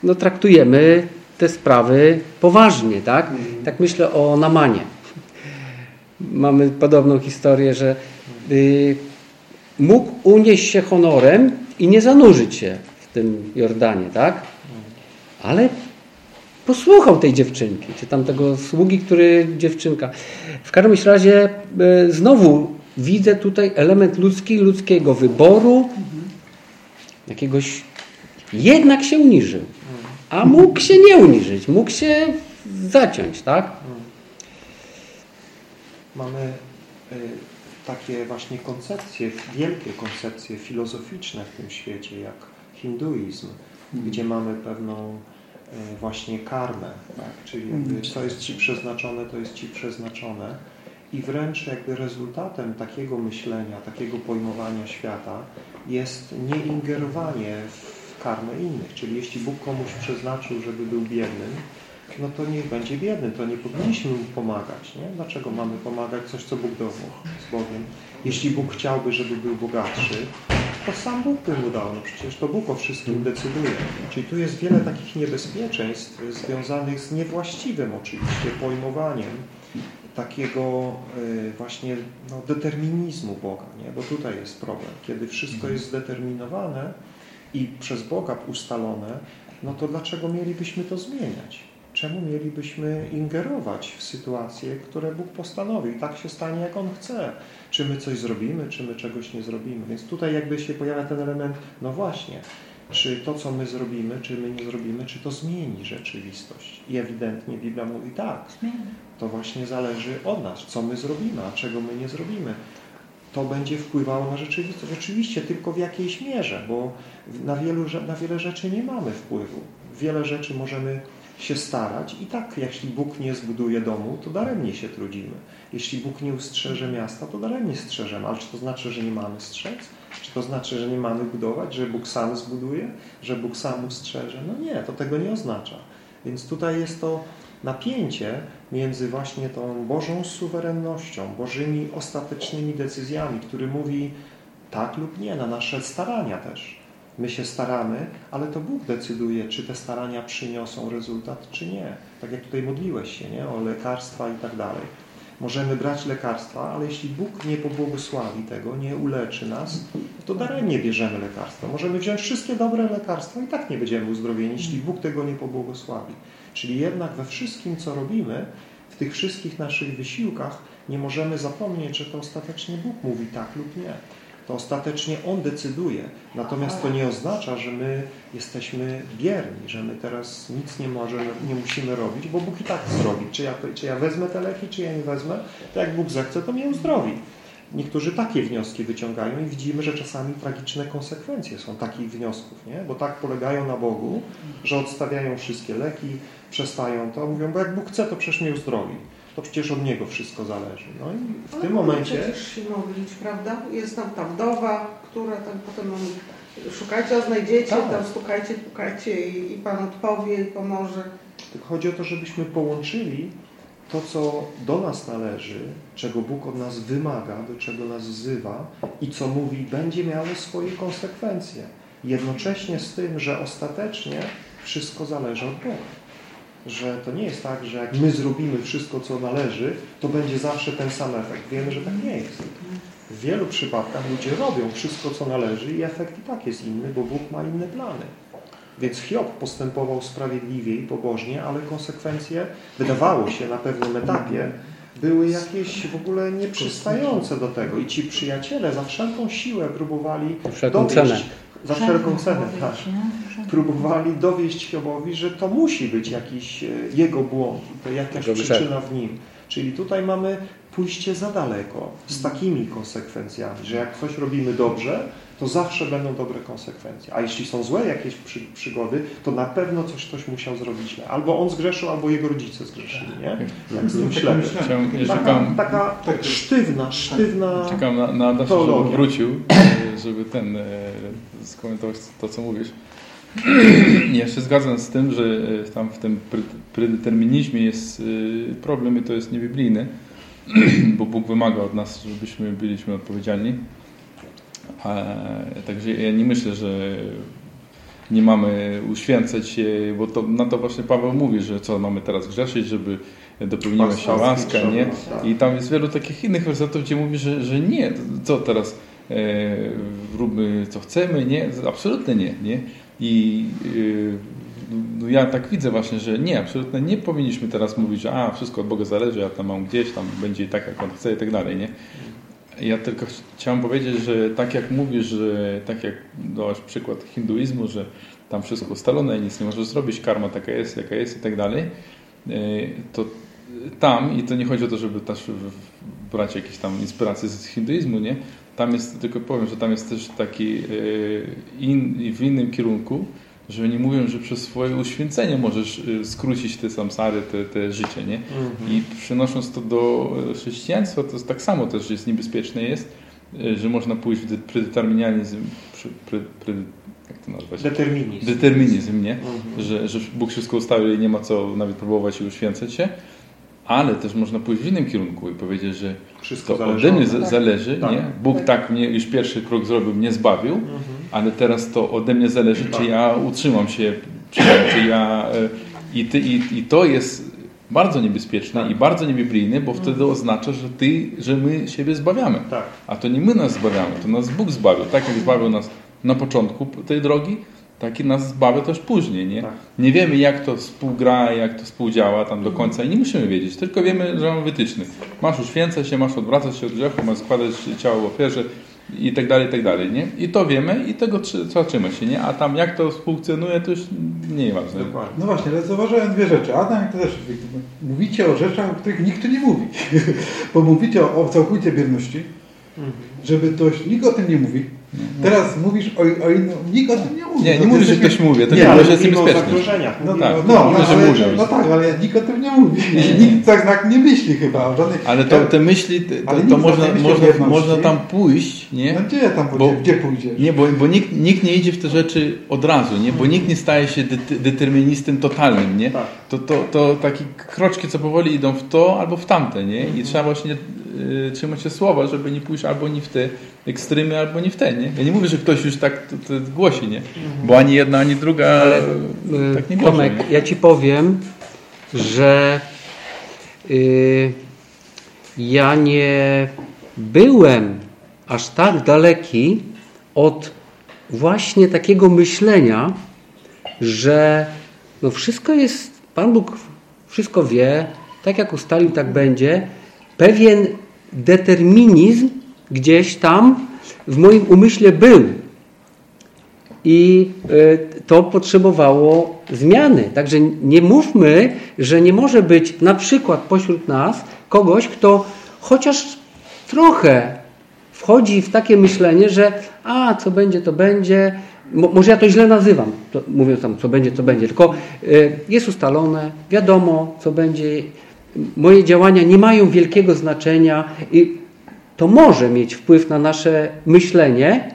no, traktujemy te sprawy poważnie. Tak, tak myślę o Namanie. Mamy podobną historię, że y, mógł unieść się honorem i nie zanurzyć się w tym Jordanie, tak? Ale posłuchał tej dziewczynki, czy tamtego sługi, który dziewczynka. W każdym razie e, znowu widzę tutaj element ludzki, ludzkiego wyboru, jakiegoś jednak się uniżył, a mógł się nie uniżyć, mógł się zaciąć, tak? Mamy y, takie właśnie koncepcje, wielkie koncepcje filozoficzne w tym świecie, jak hinduizm, gdzie mamy pewną właśnie karmę, tak? czyli co jest Ci przeznaczone, to jest Ci przeznaczone i wręcz jakby rezultatem takiego myślenia, takiego pojmowania świata jest nieingerowanie w karmę innych, czyli jeśli Bóg komuś przeznaczył, żeby był biednym, no to niech będzie biedny, to nie powinniśmy mu pomagać. Nie? Dlaczego mamy pomagać coś, co Bóg dał z Bogiem? Jeśli Bóg chciałby, żeby był bogatszy, to sam Bóg by mu dał. No przecież to Bóg o wszystkim decyduje. Czyli tu jest wiele takich niebezpieczeństw związanych z niewłaściwym oczywiście pojmowaniem takiego y, właśnie no, determinizmu Boga, nie? bo tutaj jest problem. Kiedy wszystko jest zdeterminowane i przez Boga ustalone, no to dlaczego mielibyśmy to zmieniać? Czemu mielibyśmy ingerować w sytuacje, które Bóg postanowił? I tak się stanie, jak On chce. Czy my coś zrobimy, czy my czegoś nie zrobimy. Więc tutaj jakby się pojawia ten element, no właśnie, czy to, co my zrobimy, czy my nie zrobimy, czy to zmieni rzeczywistość. I ewidentnie Biblia mówi tak. To właśnie zależy od nas, co my zrobimy, a czego my nie zrobimy. To będzie wpływało na rzeczywistość. Oczywiście tylko w jakiejś mierze, bo na, wielu, na wiele rzeczy nie mamy wpływu. Wiele rzeczy możemy się starać i tak, jeśli Bóg nie zbuduje domu, to daremnie się trudzimy. Jeśli Bóg nie ustrzeże miasta, to daremnie strzeżemy. Ale czy to znaczy, że nie mamy strzec? Czy to znaczy, że nie mamy budować? Że Bóg sam zbuduje? Że Bóg sam ustrzeże? No nie, to tego nie oznacza. Więc tutaj jest to napięcie między właśnie tą Bożą suwerennością, Bożymi ostatecznymi decyzjami, który mówi tak lub nie, na nasze starania też. My się staramy, ale to Bóg decyduje, czy te starania przyniosą rezultat, czy nie. Tak jak tutaj modliłeś się, nie? O lekarstwa i tak dalej. Możemy brać lekarstwa, ale jeśli Bóg nie pobłogosławi tego, nie uleczy nas, to daremnie bierzemy lekarstwa. Możemy wziąć wszystkie dobre lekarstwa i tak nie będziemy uzdrowieni, jeśli Bóg tego nie pobłogosławi. Czyli jednak we wszystkim, co robimy, w tych wszystkich naszych wysiłkach, nie możemy zapomnieć, że to ostatecznie Bóg mówi tak lub nie to ostatecznie On decyduje. Natomiast to nie oznacza, że my jesteśmy bierni, że my teraz nic nie możemy, nie musimy robić, bo Bóg i tak zrobi. Czy ja, czy ja wezmę te leki, czy ja nie wezmę, to jak Bóg zechce, to mnie uzdrowi. Niektórzy takie wnioski wyciągają i widzimy, że czasami tragiczne konsekwencje są takich wniosków, nie? bo tak polegają na Bogu, że odstawiają wszystkie leki, przestają to, mówią, bo jak Bóg chce, to przecież mnie uzdrowi. To przecież od Niego wszystko zależy. No i w Ale tym momencie... przecież się modlić, prawda? Jest tam ta wdowa, która tam potem mówi, szukajcie, a znajdziecie, Tak. tam stukajcie, pukajcie i, i Pan odpowie i pomoże. Tylko chodzi o to, żebyśmy połączyli to, co do nas należy, czego Bóg od nas wymaga, do czego nas wzywa i co mówi, będzie miało swoje konsekwencje. Jednocześnie z tym, że ostatecznie wszystko zależy od Boga. Że to nie jest tak, że jak my zrobimy wszystko, co należy, to będzie zawsze ten sam efekt. Wiemy, że tak nie jest. W wielu przypadkach ludzie robią wszystko, co należy i efekt i tak jest inny, bo Bóg ma inne plany. Więc Hiob postępował sprawiedliwie i pobożnie, ale konsekwencje, wydawało się na pewnym etapie, były jakieś w ogóle nieprzystające do tego. I ci przyjaciele za wszelką siłę próbowali dowieść. Za wszelką cenę, tak. Próbowali dowieść Hiobowi, że to musi być jakiś e, jego błąd, to jakaś przyczyna w nim. Czyli tutaj mamy pójście za daleko z takimi konsekwencjami, że jak coś robimy dobrze, to zawsze będą dobre konsekwencje. A jeśli są złe jakieś przy, przygody, to na pewno coś ktoś musiał zrobić źle. Albo on zgrzeszył, albo jego rodzice zgrzeszyli, nie? Jak z tym ślepym. Chciałem, ja Taka, czekam, taka sztywna, sztywna... czekam na, na Adasia, żeby wrócił, e, żeby ten skomentować to, co mówisz. Ja się zgadzam z tym, że e, tam w tym pre- predeterminizmie jest e, problem i to jest niebiblijny, bo Bóg wymaga od nas, żebyśmy byliśmy odpowiedzialni. A, także ja nie myślę, że nie mamy uświęcać się, bo to, na to właśnie Paweł mówi, że co mamy teraz grzeszyć, żeby dopełniła się łaska, nie? I tam jest wielu takich innych wersetów, gdzie mówi, że, że nie, co teraz róbmy co chcemy, nie? Absolutnie nie, nie? I e, no ja tak widzę właśnie, że nie, absolutnie nie powinniśmy teraz mówić, że a, wszystko od Boga zależy, ja tam mam gdzieś, tam będzie tak, jak On chce i tak dalej, nie? Ja tylko ch- chciałem powiedzieć, że tak jak mówisz, że tak jak dałaś przykład hinduizmu, że tam wszystko ustalone i nic nie możesz zrobić, karma taka jest, jaka jest i tak dalej, e, to tam, i to nie chodzi o to, żeby też brać jakieś tam inspiracje z hinduizmu, nie? Tam jest, tylko powiem, że tam jest też taki e, in, w innym kierunku, że oni mówią, że przez swoje uświęcenie możesz e, skrócić te samsary, te, te życie, nie? I przenosząc to do e, chrześcijaństwa, to tak samo też jest niebezpieczne jest, że można pójść w de- predeterminizm, pre, pre, jak to nazwać? Determinizm. Determinizm, nie? Mhm. Że, że Bóg wszystko ustawił i nie ma co nawet próbować i uświęcać się, ale też można pójść w innym kierunku i powiedzieć, że Wszystko to zależy ode mnie nas. zależy, Tak. nie? Bóg tak mnie już pierwszy krok zrobił, mnie zbawił, Mhm. ale teraz to ode mnie zależy, Tak. czy ja utrzymam się, czy, czy ja... e, I, ty, i, I to jest bardzo niebezpieczne i bardzo niebiblijne, bo wtedy oznacza, że ty, że my siebie zbawiamy. Tak. A to nie my nas zbawiamy, to nas Bóg zbawił. Tak jak zbawił nas na początku tej drogi, tak i nas zbawia też później. Nie, Tak. nie wiemy, jak to współgra, jak to współdziała tam do końca i nie musimy wiedzieć, tylko wiemy, że mamy wytyczny. Masz uświęcać się, masz odwracać się od grzechu, masz składać ciało w ofierze i tak dalej, i tak dalej. Nie? I to wiemy i tego trzymać się. Nie? A tam jak to funkcjonuje, to już nie ważne. Dokładnie. No właśnie, ale zauważyłem dwie rzeczy. Adam i to też mówicie o rzeczach, o których nikt tu nie mówi. Bo mówicie o, o całkowitej bierności, żeby to nikt o tym nie mówi. Teraz mówisz o, o innym, nikt o tym nie mówi. Nie, nie No, mówię, że ktoś mówi, to Nie, nie, ale że jest niebezpieczne. No, mówimy. no, tak, no, mówię, że ale, no tak, ale nikt o tym nie mówi. Nikt tak, tak nie myśli chyba. Żadnej, Ale to, te myśli, to, to można, nie można, można tam pójść, nie? No gdzie tam Bo-? Gdzie pójdziesz? Nie, bo, bo nikt, nikt nie idzie w te rzeczy od razu, nie? Bo nikt nie staje się de deterministem totalnym, nie? Tak. To, to, to takie kroczki, co powoli idą w to albo w tamte, nie? I trzeba właśnie trzymać się słowa, żeby nie pójść albo nie w te ekstrymy, albo nie w te, nie? Ja nie mówię, że ktoś już tak to, to głosi, nie? Bo ani jedna, ani druga Ale, e, tak nie y, może, Tomek, nie? ja Ci powiem, że y, ja nie byłem aż tak daleki od właśnie takiego myślenia, że no wszystko jest, Pan Bóg wszystko wie, tak jak ustalił, tak będzie. Pewien determinizm gdzieś tam w moim umyśle był. I y, to potrzebowało zmiany. Także nie mówmy, że nie może być na przykład pośród nas kogoś, kto chociaż trochę wchodzi w takie myślenie, że a co będzie, to będzie. Mo, może ja to źle nazywam, to, mówiąc tam co będzie, to będzie. Tylko y, jest ustalone, wiadomo co będzie. Moje działania nie mają wielkiego znaczenia i to może mieć wpływ na nasze myślenie,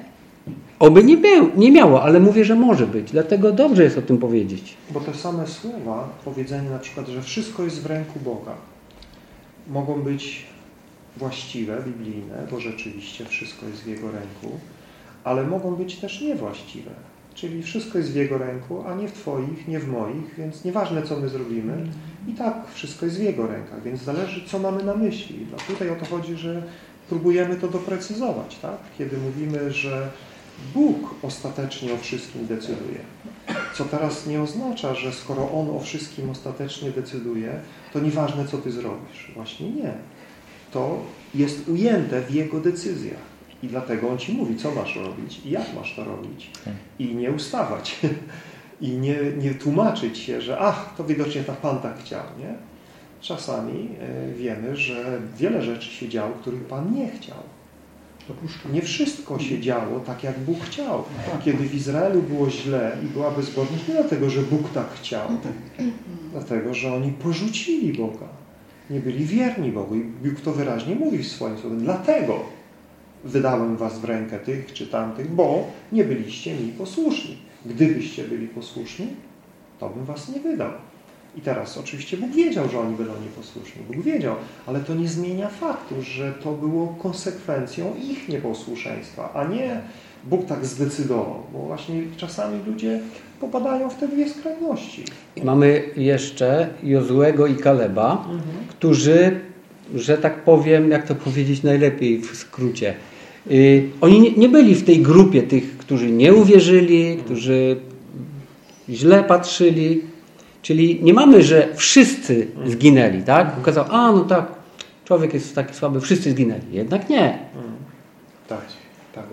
oby nie, był, nie miało, ale mówię, że może być, dlatego dobrze jest o tym powiedzieć. Bo te same słowa, powiedzenie na przykład, że wszystko jest w ręku Boga, mogą być właściwe, biblijne, bo rzeczywiście wszystko jest w Jego ręku, ale mogą być też niewłaściwe. Czyli wszystko jest w Jego ręku, a nie w Twoich, nie w moich, więc nieważne co my zrobimy, i tak wszystko jest w Jego rękach, więc zależy co mamy na myśli. No tutaj o to chodzi, że próbujemy to doprecyzować, tak? Kiedy mówimy, że Bóg ostatecznie o wszystkim decyduje. Co teraz nie oznacza, że skoro On o wszystkim ostatecznie decyduje, to nieważne co Ty zrobisz. Właśnie nie. To jest ujęte w Jego decyzjach. I dlatego On Ci mówi, co masz robić i jak masz to robić. I nie ustawać. I nie, nie tłumaczyć się, że ach, to widocznie ta Pan tak chciał, nie? Czasami e, wiemy, że wiele rzeczy się działo, których Pan nie chciał. Nie wszystko się działo tak, jak Bóg chciał. Kiedy w Izraelu było źle i była bezgodność, nie dlatego, że Bóg tak chciał, dlatego, że oni porzucili Boga. Nie byli wierni Bogu. I Bóg to wyraźnie mówi w swoim słowie. Dlatego wydałem was w rękę tych czy tamtych, bo nie byliście mi posłuszni. Gdybyście byli posłuszni, to bym was nie wydał. I teraz oczywiście Bóg wiedział, że oni będą nieposłuszni. Bóg wiedział, ale to nie zmienia faktu, że to było konsekwencją ich nieposłuszeństwa, a nie Bóg tak zdecydował. Bo właśnie czasami ludzie popadają w te dwie skrajności. I mamy jeszcze Jozłego i Kaleba, Mhm. którzy, że tak powiem, jak to powiedzieć najlepiej w skrócie, oni nie, byli w tej grupie tych, którzy nie uwierzyli, którzy źle patrzyli, czyli nie mamy, że wszyscy zginęli, tak? Ukazał, a no tak, człowiek jest taki słaby, wszyscy zginęli. Jednak nie. Tak, tak.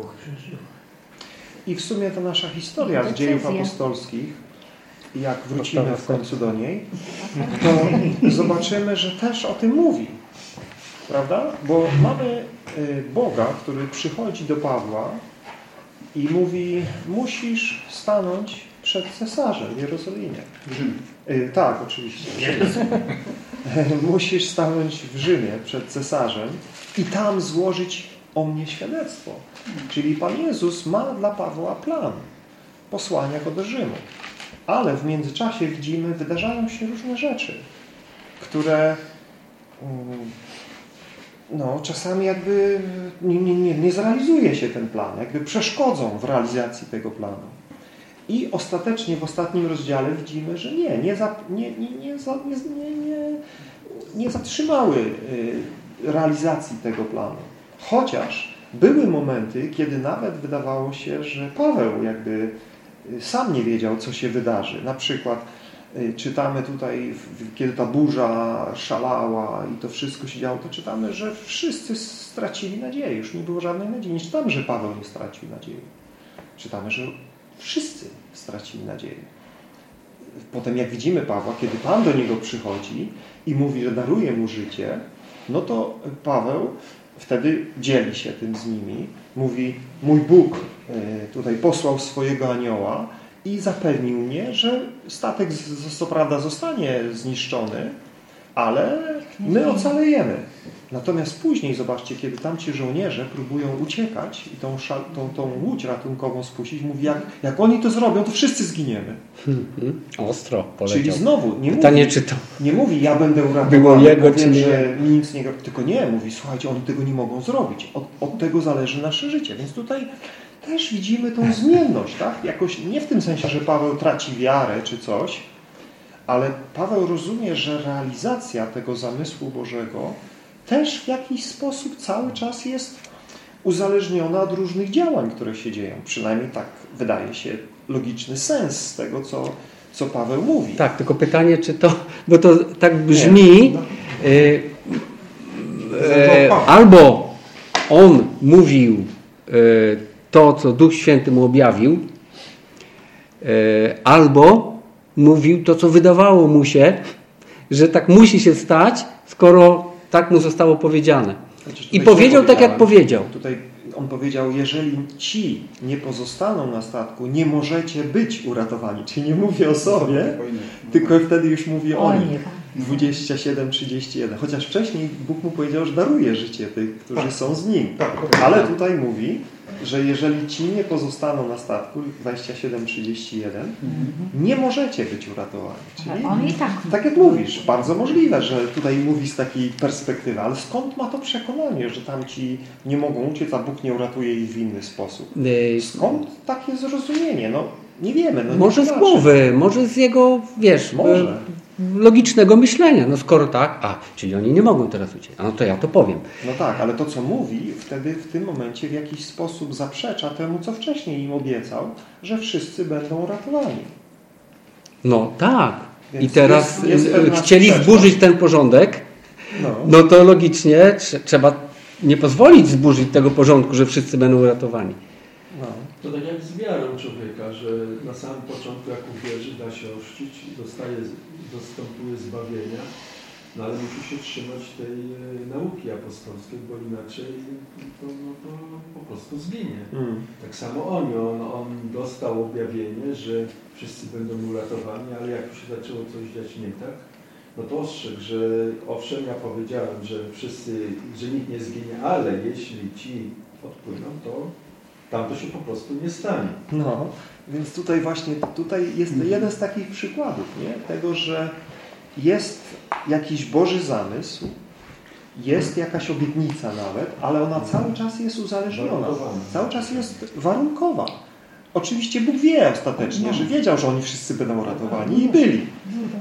I w sumie to nasza historia z dziejów apostolskich, jak wrócimy w końcu do niej, to zobaczymy, że też o tym mówi. Prawda? Bo mamy y, Boga, który przychodzi do Pawła i mówi, musisz stanąć przed cesarzem w Jerozolimie. Y, Tak, oczywiście. Musisz stanąć w Rzymie przed cesarzem i tam złożyć o mnie świadectwo. Czyli Pan Jezus ma dla Pawła plan posłania go do Rzymu. Ale w międzyczasie widzimy, wydarzają się różne rzeczy, które mm, no, czasami jakby nie, nie, nie, zrealizuje się ten plan, jakby przeszkodzą w realizacji tego planu. I ostatecznie w ostatnim rozdziale widzimy, że nie, nie, za, nie, nie, nie, nie, nie, nie, zatrzymały y, realizacji tego planu. Chociaż były momenty, kiedy nawet wydawało się, że Paweł jakby y, sam nie wiedział, co się wydarzy. Na przykład czytamy tutaj, kiedy ta burza szalała i to wszystko się działo, to czytamy, że wszyscy stracili nadzieję. Już nie było żadnej nadziei. Nie czytamy, że Paweł nie stracił nadziei. Czytamy, że wszyscy stracili nadzieję. Potem jak widzimy Pawła, kiedy Pan do niego przychodzi i mówi, że daruje mu życie, no to Paweł wtedy dzieli się tym z nimi. Mówi, mój Bóg e, tutaj posłał swojego anioła i zapewnił mnie, że statek co prawda zostanie zniszczony, ale my ocalejemy. Natomiast później, zobaczcie, kiedy tamci żołnierze próbują uciekać i tą, szal, tą, tą łódź ratunkową spuścić, mówi, jak, jak oni to zrobią, to wszyscy zginiemy. Mhm. Ostro poleciał. Czyli znowu nie Pytanie, mówi, czy to nie mówi, ja będę uratowany, Było jego, czy że mi nic nie... Tylko nie, mówi, słuchajcie, oni tego nie mogą zrobić. Od, od tego zależy nasze życie. Więc tutaj też widzimy tą zmienność, tak? Jakoś nie w tym sensie, że Paweł traci wiarę czy coś, ale Paweł rozumie, że realizacja tego zamysłu Bożego też w jakiś sposób cały czas jest uzależniona od różnych działań, które się dzieją. Przynajmniej tak wydaje się logiczny sens z tego, co, co Paweł mówi. Tak, tylko pytanie, czy to, bo to tak brzmi, no. y, e, albo on mówił e, to, co Duch Święty mu objawił, e, albo mówił to, co wydawało mu się, że tak musi się stać, skoro tak mu zostało powiedziane. Chociaż I powiedział tak, jak powiedział. Tutaj on powiedział, jeżeli ci nie pozostaną na statku, nie możecie być uratowani. Czyli nie mówię o sobie, tylko wtedy już mówię o nich. 27-31. Chociaż wcześniej Bóg mu powiedział, że daruje życie tych, którzy Tak. są z nim. Tak. Ale tutaj mówi, że jeżeli ci nie pozostaną na statku 27-31, nie możecie być uratowani. Czyli Ale on i tak. tak jak mówisz, bardzo możliwe, że tutaj mówi z takiej perspektywy, ale skąd ma to przekonanie, że tamci nie mogą uciec, a Bóg nie uratuje ich w inny sposób? Skąd takie zrozumienie? No nie wiemy. No, nie Może z tłumaczy. głowy, może z jego, wiesz, Może. Y, logicznego myślenia. No skoro tak, a, czyli oni nie mogą teraz uciec. A no to ja to powiem. No tak, ale to co mówi, wtedy w tym momencie w jakiś sposób zaprzecza temu, co wcześniej im obiecał, że wszyscy będą ratowani. No tak. Więc I teraz jest- jest y, pewna chcieli zburzyć ten porządek, No. no to logicznie trze- trzeba nie pozwolić zburzyć tego porządku, że wszyscy będą uratowani. No. To tak jak z wiarą człowieka, że na samym początku jak uwierzy, da się ochrzcić, dostaje, dostępuje zbawienia, no ale musi się trzymać tej e, nauki apostolskiej, bo inaczej to, no, to po prostu zginie. Mm. Tak samo oni, on, on dostał objawienie, że wszyscy będą uratowani, ale jak już się zaczęło coś dziać nie tak, no to ostrzegł, że owszem, ja powiedziałem, że wszyscy, że nikt nie zginie, ale jeśli ci odpłyną, to tam to się po prostu nie stanie. No, więc tutaj właśnie, tutaj jest jeden z takich przykładów, nie? Tego, że jest jakiś Boży zamysł, jest jakaś obietnica nawet, ale ona cały czas jest uzależniona. Cały czas jest warunkowa. Oczywiście Bóg wie ostatecznie, że wiedział, że oni wszyscy będą ratowani i byli.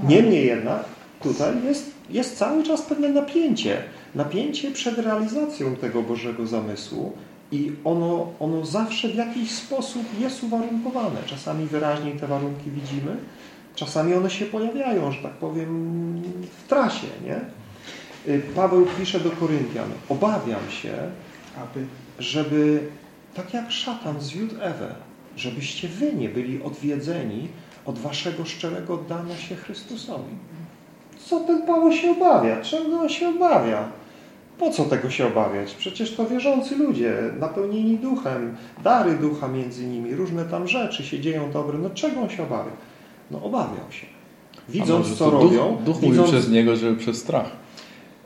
Niemniej jednak tutaj jest, jest cały czas pewne napięcie. Napięcie przed realizacją tego Bożego zamysłu i ono, ono zawsze w jakiś sposób jest uwarunkowane. Czasami wyraźniej te warunki widzimy, czasami one się pojawiają, że tak powiem, w trasie. Nie? Y, Paweł pisze do Koryntian, obawiam się, Aby żeby tak jak szatan zwiódł Ewę, żebyście wy nie byli odwiedzeni od waszego szczerego oddania się Chrystusowi. Co ten Paweł się obawia? Czego on się obawia? Po co tego się obawiać? Przecież to wierzący ludzie, napełnieni duchem, dary ducha między nimi, różne tam rzeczy się dzieją dobre. No czego on się obawia? No obawiał się. Widząc, co to robią, Duch, duch mówił widząc, przez niego, żeby przez strach.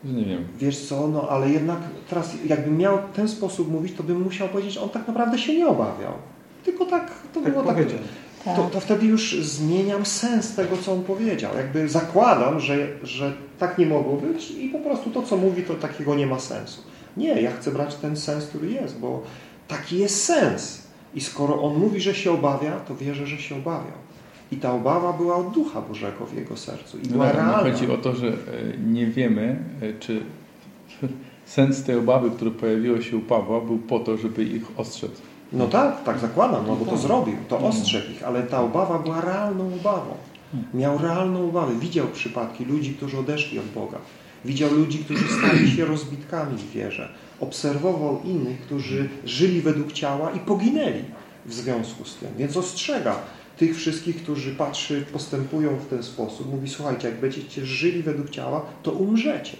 Nie wiem. Wiesz co, no ale jednak teraz jakbym miał w ten sposób mówić, to bym musiał powiedzieć, że on tak naprawdę się nie obawiał. Tylko tak, to Tak było tak. Powiedział. To, to wtedy już zmieniam sens tego, co on powiedział. Jakby zakładam, że, że tak nie mogło być i po prostu to, co mówi, to takiego nie ma sensu. Nie, ja chcę brać ten sens, który jest, bo taki jest sens. I skoro on mówi, że się obawia, to wierzę, że się obawiał. I ta obawa była od Ducha Bożego w jego sercu. I była No, realna. chodzi o to, że e, nie wiemy, e, czy sens tej obawy, która pojawiła się u Pawła, był po to, żeby ich ostrzec. No tak, tak zakładam, no bo to zrobił, to ostrzegł ich, ale ta obawa była realną obawą. Miał realną obawę. Widział przypadki ludzi, którzy odeszli od Boga. Widział ludzi, którzy stali się rozbitkami w wierze. Obserwował innych, którzy żyli według ciała i poginęli w związku z tym. Więc ostrzega tych wszystkich, którzy patrzy, postępują w ten sposób. Mówi, słuchajcie, jak będziecie żyli według ciała, to umrzecie.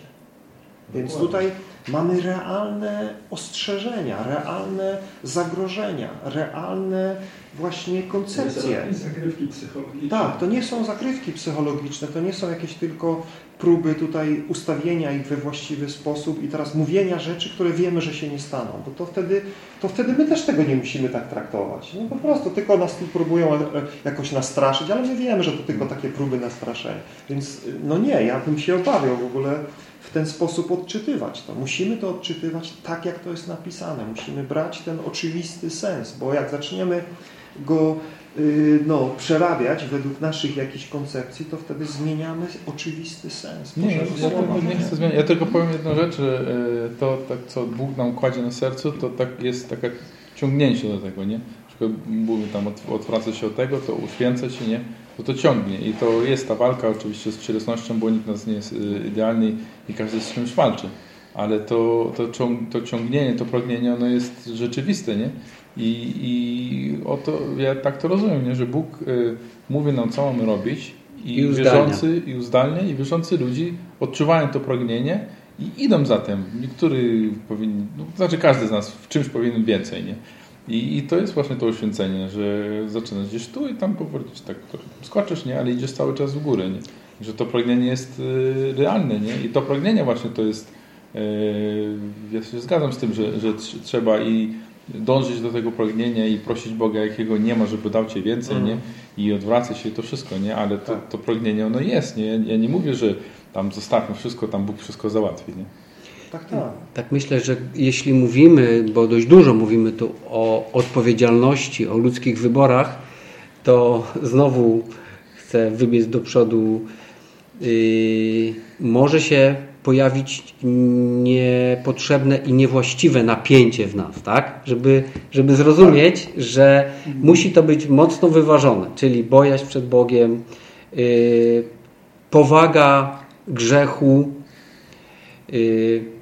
Więc tutaj mamy realne ostrzeżenia, realne zagrożenia, realne właśnie koncepcje. Nie są zagrywki psychologiczne. Tak, to nie są zagrywki psychologiczne, to nie są jakieś tylko próby tutaj ustawienia ich we właściwy sposób i teraz mówienia rzeczy, które wiemy, że się nie staną, bo to wtedy, to wtedy my też tego nie musimy tak traktować. No po prostu tylko nas tu próbują e, jakoś nastraszyć, ale my wiemy, że to tylko takie próby nastraszenia. Więc no nie, ja bym się obawiał w ogóle w ten sposób odczytywać to. Musimy to odczytywać tak, jak to jest napisane. Musimy brać ten oczywisty sens, bo jak zaczniemy go y, no, przerabiać według naszych jakichś koncepcji, to wtedy zmieniamy oczywisty sens. Nie, ja, ja nie chcę zmieniać. Ja tylko powiem jedną rzecz, e, to, tak, co Bóg nam kładzie na sercu, to tak jest takie ciągnięcie do tego, nie? Na przykład mówi tam od, odwraca się od tego, to uświęca się, nie? To to ciągnie i to jest ta walka oczywiście z cielesnością, bo nikt nas nie jest e, idealny i każdy z czymś walczy. Ale to, to, ciąg, to ciągnienie, to pragnienie, ono jest rzeczywiste, nie? I, i oto, ja tak to rozumiem, nie? że Bóg y, mówi nam, co mamy robić i, I wierzący, i uzdalnia, i wierzący ludzi odczuwają to pragnienie i idą za tym. Niektórzy powinni, no, znaczy każdy z nas w czymś powinien więcej, nie? I, I to jest właśnie to uświęcenie, że zaczynasz gdzieś tu i tam powoli tak skoczysz, nie? Ale idziesz cały czas w górę, nie? że to pragnienie jest y, realne, nie? I to pragnienie właśnie to jest, y, ja się zgadzam z tym, że, że trzeba i dążyć do tego pragnienia i prosić Boga, jakiego nie ma, żeby dał Ci więcej, mm. nie? I odwracać się to wszystko, nie? Ale to, to pragnienie ono jest, nie? Ja nie mówię, że tam zostawmy wszystko, tam Bóg wszystko załatwi, nie? Tak, tak. Tak myślę, że jeśli mówimy, bo dość dużo mówimy tu o odpowiedzialności, o ludzkich wyborach, to znowu chcę wybiec do przodu. Yy, może się pojawić niepotrzebne i niewłaściwe napięcie w nas, tak? Żeby, żeby zrozumieć, że musi to być mocno wyważone, czyli bojaźń przed Bogiem, yy, powaga grzechu, yy,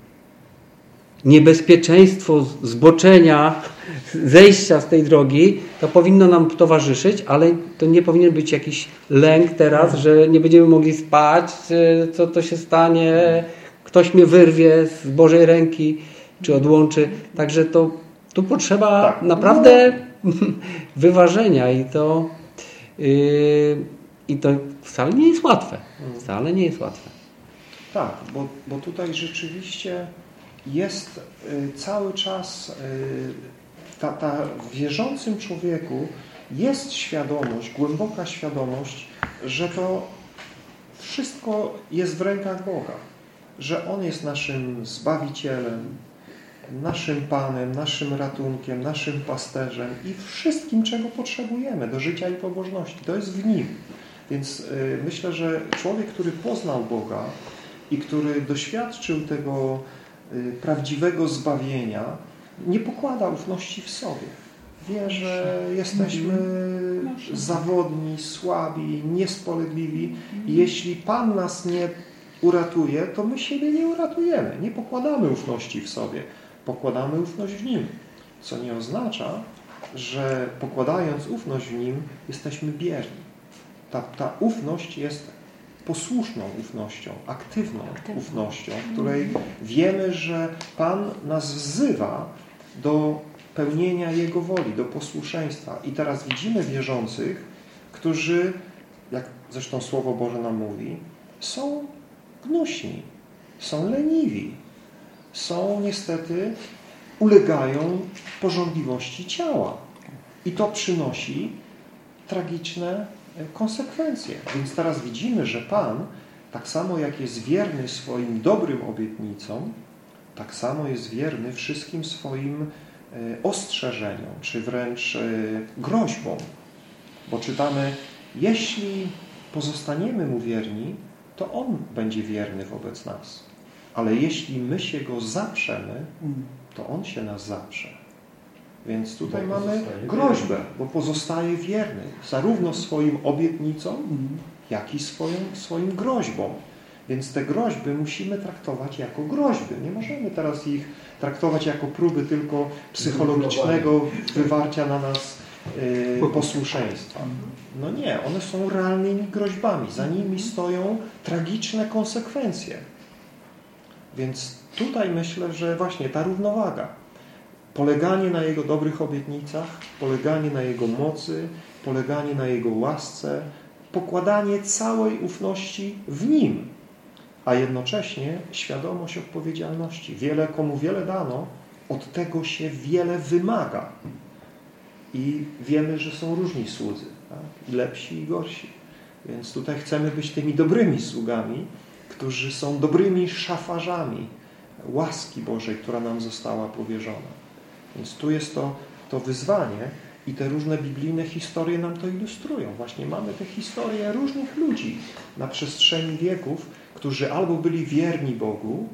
niebezpieczeństwo zboczenia, zejścia z tej drogi, to powinno nam towarzyszyć, ale to nie powinien być jakiś lęk teraz, że nie będziemy mogli spać, co to się stanie, ktoś mnie wyrwie z Bożej ręki, czy odłączy. Także to tu potrzeba tak. naprawdę wyważenia i to, yy, i to wcale nie jest łatwe. Wcale nie jest łatwe. Tak, bo, bo tutaj rzeczywiście jest y, cały czas, y, ta, ta w wierzącym człowieku jest świadomość, głęboka świadomość, że to wszystko jest w rękach Boga. Że On jest naszym Zbawicielem, naszym Panem, naszym ratunkiem, naszym pasterzem i wszystkim, czego potrzebujemy do życia i pobożności. To jest w Nim. Więc y, myślę, że człowiek, który poznał Boga i który doświadczył tego prawdziwego zbawienia nie pokłada ufności w sobie. Wie, że jesteśmy zawodni, słabi, niespolegliwi i jeśli Pan nas nie uratuje, to my siebie nie uratujemy. Nie pokładamy ufności w sobie. Pokładamy ufność w Nim. Co nie oznacza, że pokładając ufność w Nim jesteśmy bierni. Ta, ta ufność jest posłuszną ufnością, aktywną ufnością, w której wiemy, że Pan nas wzywa do pełnienia Jego woli, do posłuszeństwa. I teraz widzimy wierzących, którzy, jak zresztą Słowo Boże nam mówi, są gnuśni, są leniwi, są niestety, ulegają porządliwości ciała. I to przynosi tragiczne konsekwencje. Więc teraz widzimy, że Pan, tak samo jak jest wierny swoim dobrym obietnicom, tak samo jest wierny wszystkim swoim e, ostrzeżeniom, czy wręcz e, groźbom. Bo czytamy, jeśli pozostaniemy Mu wierni, to On będzie wierny wobec nas. Ale jeśli my się Go zaprzemy, to On się nas zaprze. Więc tutaj bo mamy groźbę, bo pozostaje wierny zarówno swoim obietnicom, mhm. jak i swoim, swoim groźbom. Więc te groźby musimy traktować jako groźby. Nie możemy teraz ich traktować jako próby tylko psychologicznego wywarcia na nas yy, posłuszeństwa. No nie, one są realnymi groźbami. Za nimi stoją tragiczne konsekwencje. Więc tutaj myślę, że właśnie ta równowaga Poleganie na Jego dobrych obietnicach, poleganie na Jego mocy, poleganie na Jego łasce, pokładanie całej ufności w Nim, a jednocześnie świadomość odpowiedzialności. Wiele, komu wiele dano, od tego się wiele wymaga. I wiemy, że są różni słudzy, tak? i lepsi, i gorsi. Więc tutaj chcemy być tymi dobrymi sługami, którzy są dobrymi szafarzami łaski Bożej, która nam została powierzona. Więc tu jest to, to wyzwanie i te różne biblijne historie nam to ilustrują. Właśnie mamy te historie różnych ludzi na przestrzeni wieków, którzy albo byli wierni Bogu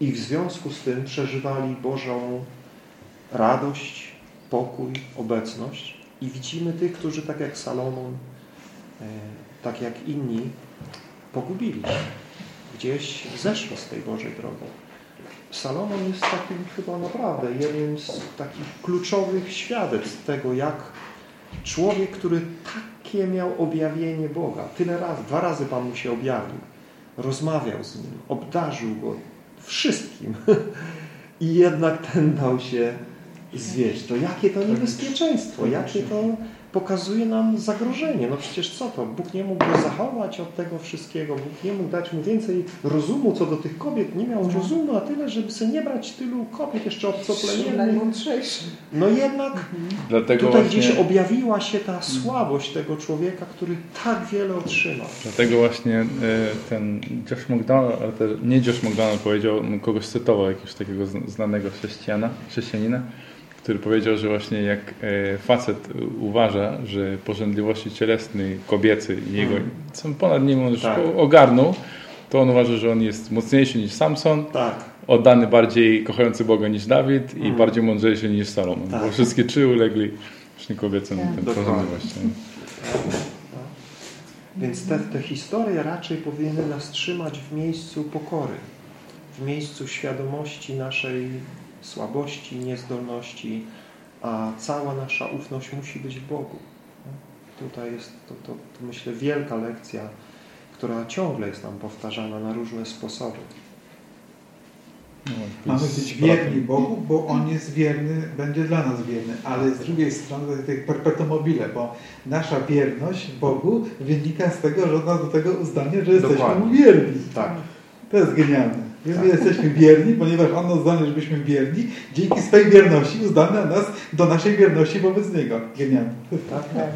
i w związku z tym przeżywali Bożą radość, pokój, obecność. I widzimy tych, którzy tak jak Salomon, e, tak jak inni, pogubili się. Gdzieś zeszli z tej Bożej drogi. Salomon jest takim chyba naprawdę jednym z takich kluczowych świadectw tego, jak człowiek, który takie miał objawienie Boga, tyle razy, dwa razy Pan mu się objawił, rozmawiał z nim, obdarzył go wszystkim i jednak ten dał się zwieść. To jakie to niebezpieczeństwo, jakie to pokazuje nam zagrożenie. No przecież co to? Bóg nie mógł go zachować od tego wszystkiego. Bóg nie mógł dać mu więcej rozumu co do tych kobiet. Nie miał rozumu na tyle, żeby sobie nie brać tylu kobiet jeszcze. Najmądrzejszy. No jednak Dlatego tutaj właśnie, gdzieś objawiła się ta słabość tego człowieka, który tak wiele otrzymał. dlatego właśnie e, ten Josh McDonald, ale też nie Josh McDonald powiedział, kogoś cytował, jakiegoś takiego znanego chrześcijana, chrześcijanina, który powiedział, że właśnie jak e, facet uważa, że pożądliwości cielesne kobiecy i jego Mm. są ponad nim, on już Tak. ogarnął, to on uważa, że on jest mocniejszy niż Samson, Tak. oddany bardziej kochający Boga niż Dawid i Mm. bardziej mądrzejszy niż Salomon. Tak. Bo wszystkie trzy ulegli właśnie kobiecym Tak. ten Dokładnie. pożądliwość. nie? Więc te, te historie raczej powinny nas trzymać w miejscu pokory, w miejscu świadomości naszej słabości, niezdolności, a cała nasza ufność musi być w Bogu. Tutaj jest to, to, to myślę wielka lekcja, która ciągle jest nam powtarzana na różne sposoby. No, Mamy być wierni Bogu, bo On jest wierny, będzie dla nas wierny, ale z drugiej strony tych perpetuum mobile, bo nasza wierność Bogu wynika z tego, że On nas do tego uzdania, że jesteśmy Dokładnie. Mu wierni. Tak. To jest genialne. Więc my jesteśmy wierni, ponieważ On nas uzdania, żebyśmy wierni, dzięki swojej wierności uzdania nas do naszej wierności wobec Niego. Genialne. Tak? Tak.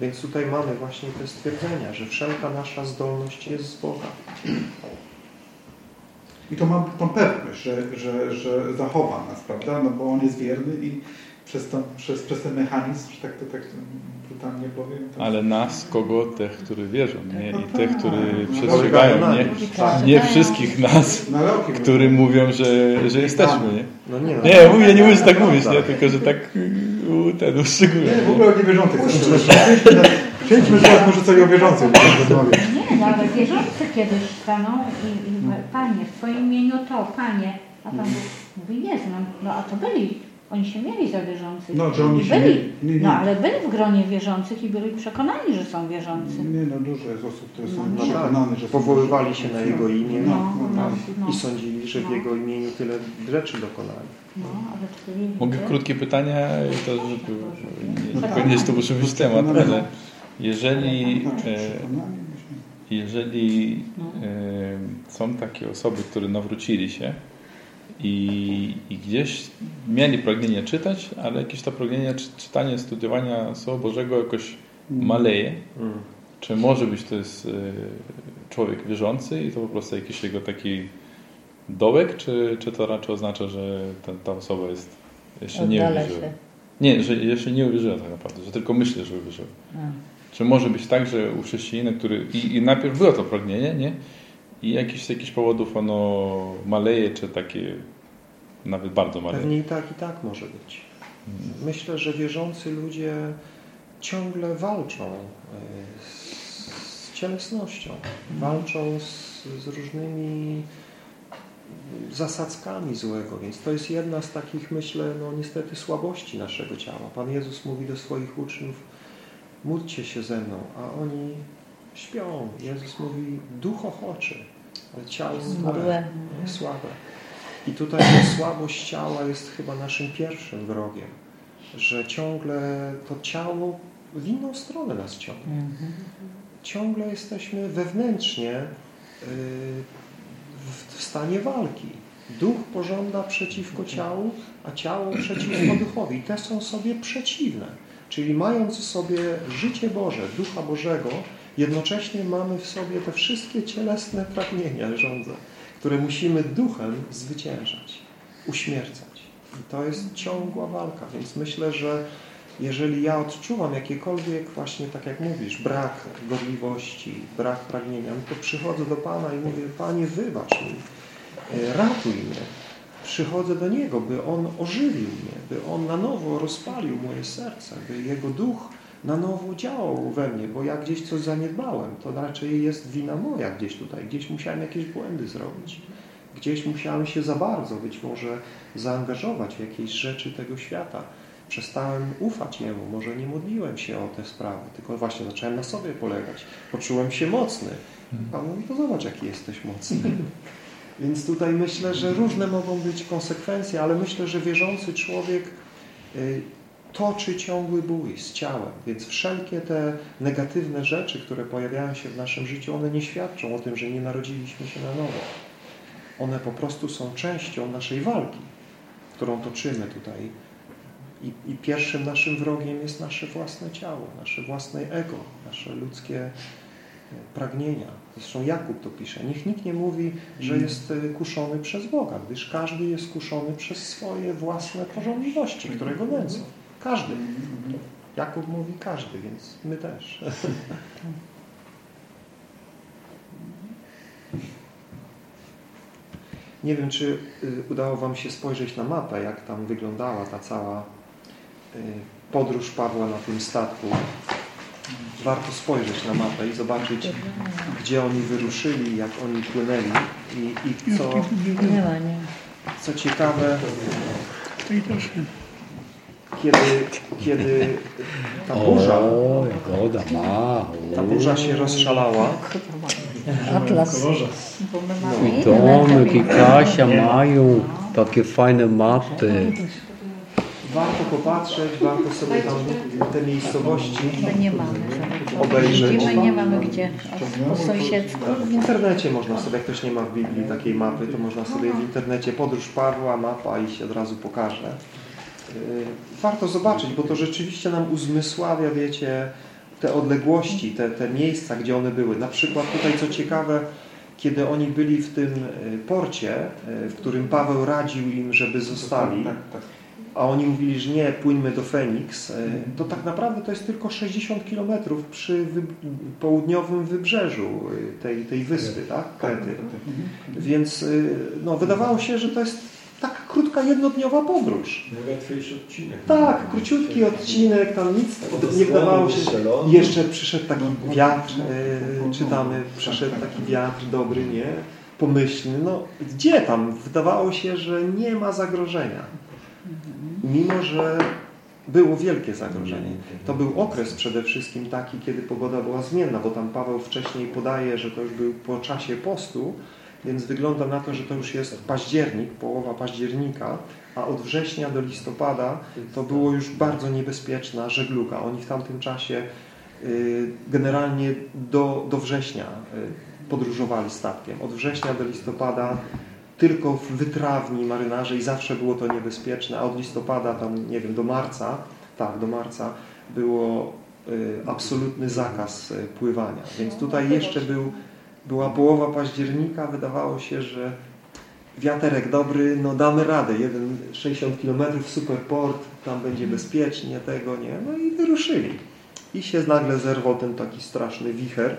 Więc tutaj mamy właśnie te stwierdzenia, że wszelka nasza zdolność jest z Boga. I to mam tą pewność, że, że, że zachowa nas, prawda? No bo On jest wierny i przez, tą, przez, przez ten mechanizm, że tak to tak powiem. To... Ale nas, kogo? Tych, którzy wierzą, nie? No I tak. tych, którzy No, przestrzegają, nie? Tak. Nie wszystkich nas, którzy mówią, że, że jesteśmy, nie? No nie, no, Nie, mówię, nie musisz tak prawda. mówić, nie? Tylko, że tak u, ten uszczegółowię. Nie, w ogóle o niewierzących. Przejdźmy, teraz może coś o wierzących rozmawiać. Nie, no ale wierzący kiedyś staną i, i Panie, w Twoim imieniu to, Panie. A Pan Bóg mówi, nie znam. No a to byli, oni się mieli za wierzących. No, że oni się byli, mieli- nie, nie. No ale byli w gronie wierzących i byli przekonani, że są wierzący. Nie no, dużo jest osób, które są No, przekonane, że są Powoływali się na Jego imię No, no, no. i sądzili, że w No. Jego imieniu tyle rzeczy dokonali. No, ale Mogę krótkie pytania? I To, żeby, nie, No tak. niekoniecznie to musi być temat, No, ale jeżeli, Znaczy, e, przekonani, jeżeli e, są takie osoby, które nawrócili się i, i gdzieś mieli pragnienie czytać, ale jakieś to pragnienie czy, czytania, studiowania Słowa Bożego jakoś maleje, Mm. czy może być to jest e, człowiek wierzący i to po prostu jakiś jego taki dołek, czy, czy to raczej oznacza, że ta, ta osoba jest jeszcze nie uwierzyła? się. Nie, że jeszcze nie uwierzyła tak naprawdę, że tylko myśli, że uwierzyła. A. Czy może być tak, że u chrześcijanina, który i, i najpierw było to pragnienie, nie? I jakiś, z jakichś powodów ono maleje, czy takie nawet bardzo maleje. Pewnie i tak, i tak może być. Myślę, że wierzący ludzie ciągle walczą e, z, z cielesnością, walczą z, z różnymi zasadzkami złego, więc to jest jedna z takich, myślę, no niestety słabości naszego ciała. Pan Jezus mówi do swoich uczniów, módlcie się ze mną, a oni śpią. Jezus mówi, duch ochoczy, ale ciało słabe. słabe. I tutaj ta słabość ciała jest chyba naszym pierwszym wrogiem, że ciągle to ciało w inną stronę nas ciągnie. Mhm. Ciągle jesteśmy wewnętrznie y, w w stanie walki. Duch pożąda przeciwko ciału, a ciało przeciwko duchowi. I te są sobie przeciwne. Czyli mając w sobie życie Boże, Ducha Bożego, jednocześnie mamy w sobie te wszystkie cielesne pragnienia żądze, które musimy duchem zwyciężać, uśmiercać. I to jest ciągła walka, więc myślę, że jeżeli ja odczuwam jakiekolwiek właśnie, tak jak mówisz, brak godliwości, brak pragnienia, no to przychodzę do Pana i mówię, Panie wybacz mi, e, ratuj mnie. Przychodzę do Niego, by On ożywił mnie, by On na nowo rozpalił moje serce, by Jego duch na nowo działał we mnie, bo ja gdzieś coś zaniedbałem. To raczej jest wina moja gdzieś tutaj. Gdzieś musiałem jakieś błędy zrobić. Gdzieś musiałem się za bardzo być może zaangażować w jakieś rzeczy tego świata. Przestałem ufać Jemu, może nie modliłem się o te sprawy, tylko właśnie zacząłem na sobie polegać. Poczułem się mocny. Pan mówi, to zobacz, jaki jesteś mocny. Więc tutaj myślę, że różne mogą być konsekwencje, ale myślę, że wierzący człowiek y, toczy ciągły bój z ciałem, więc wszelkie te negatywne rzeczy, które pojawiają się w naszym życiu, one nie świadczą o tym, że nie narodziliśmy się na nowo. One po prostu są częścią naszej walki, którą toczymy tutaj. I, I, pierwszym naszym wrogiem jest nasze własne ciało, nasze własne ego, nasze ludzkie e, pragnienia. Zresztą Jakub to pisze. Niech nikt nie mówi, że jest e, kuszony przez Boga, gdyż każdy jest kuszony przez swoje własne porządliwości, które go nęcą. Każdy. Jakub mówi każdy, więc my też. Nie wiem, czy y, udało Wam się spojrzeć na mapę, jak tam wyglądała ta cała y, podróż Pawła na tym statku. Warto spojrzeć na mapę i zobaczyć, gdzie oni wyruszyli, jak oni płynęli i, i co, co ciekawe, kiedy, kiedy ta burza, O, ma. ta burza się rozszalała, Atlas. My I Tomek i. Kasia mają takie fajne mapy. warto popatrzeć, warto sobie tam te miejscowości My nie mamy. żadnych. obejrzeć. Jeździmy, nie mamy gdzie. Po sąsiedztwu. W internecie można sobie, jak ktoś nie ma w Biblii takiej mapy, to można sobie w internecie podróż Pawła, mapa i się od razu pokaże. Warto zobaczyć, bo to rzeczywiście nam uzmysławia, wiecie, te odległości, te, te miejsca, gdzie one były. Na przykład tutaj, co ciekawe, kiedy oni byli w tym y, porcie, y, w którym Paweł radził im, żeby zostali, a oni mówili, że nie, płyńmy do Feniks, y, to tak naprawdę to jest tylko 60 kilometrów przy wy, południowym wybrzeżu tej, tej wyspy, tak? Krety. Więc no, wydawało się, że to jest taka krótka, jednodniowa podróż. Najłatwiejszy odcinek. Tak, króciutki odcinek, tam nic nie wydawało się. Jeszcze przyszedł taki wiatr, e, czytamy, przyszedł taki wiatr dobry, nie? Pomyślny. No, gdzie tam? Wydawało się, że nie ma zagrożenia. Mimo, że było wielkie zagrożenie. To był okres przede wszystkim taki, kiedy pogoda była zmienna, bo tam Paweł wcześniej podaje, że to już był po czasie postu, więc wygląda na to, że to już jest październik, połowa października, a od września do listopada to było już bardzo niebezpieczna żegluga. Oni w tamtym czasie y, generalnie do, do września y, podróżowali statkiem. Od września do listopada tylko w wytrawni marynarze i zawsze było to niebezpieczne, a od listopada tam, nie wiem, do marca, tak, do marca było y, absolutny zakaz pływania. Więc tutaj jeszcze był, była połowa października, wydawało się, że wiaterek dobry, no damy radę, jeden 60 km, super port, tam będzie bezpiecznie, tego nie, no i wyruszyli. I się nagle zerwał ten taki straszny wicher,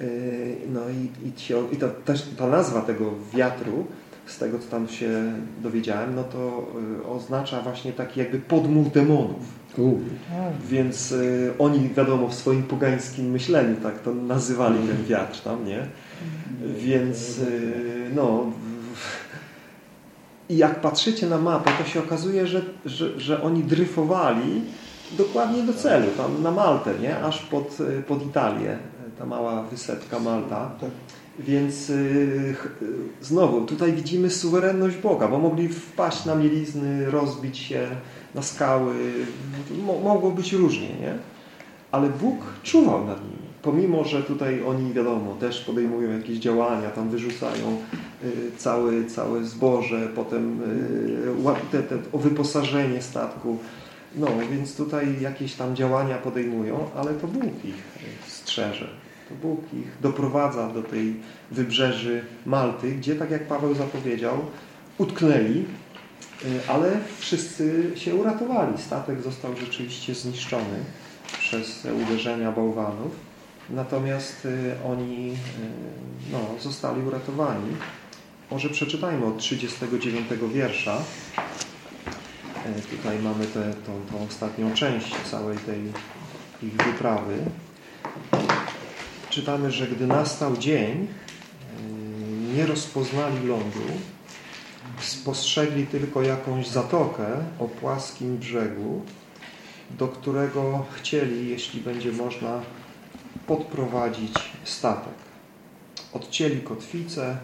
Yy, no i, i, i ta, też ta nazwa tego wiatru, z tego co tam się dowiedziałem, no to y, oznacza właśnie taki jakby podmuch demonów. U. Więc y, oni wiadomo w swoim pogańskim myśleniu tak to nazywali ten wiatr tam, nie? Więc y, no i jak patrzycie na mapę, to się okazuje, że, że, że oni dryfowali dokładnie do celu, tam na Maltę, nie? Aż pod, y, pod Italię, ta mała wysepka Malta. Więc y, y, znowu, tutaj widzimy suwerenność Boga, bo mogli wpaść na mielizny, rozbić się na skały, mo mogło być różnie, nie? Ale Bóg czuwał nad nimi. Pomimo, że tutaj oni, wiadomo, też podejmują jakieś działania, tam wyrzucają y, całe, całe zboże, potem y, te, te, o wyposażenie statku. No, więc tutaj jakieś tam działania podejmują, ale to Bóg ich y, strzeże. To Bóg ich doprowadza do tej wybrzeży Malty, gdzie, tak jak Paweł zapowiedział, utknęli, ale wszyscy się uratowali. Statek został rzeczywiście zniszczony przez uderzenia bałwanów. Natomiast y, oni y, no, zostali uratowani. Może przeczytajmy od 39 wiersza. Tutaj mamy tę tą, ostatnią część całej tej ich wyprawy. Czytamy, że gdy nastał dzień, nie rozpoznali lądu, spostrzegli tylko jakąś zatokę o płaskim brzegu, do którego chcieli, jeśli będzie można, podprowadzić statek. Odcięli kotwicę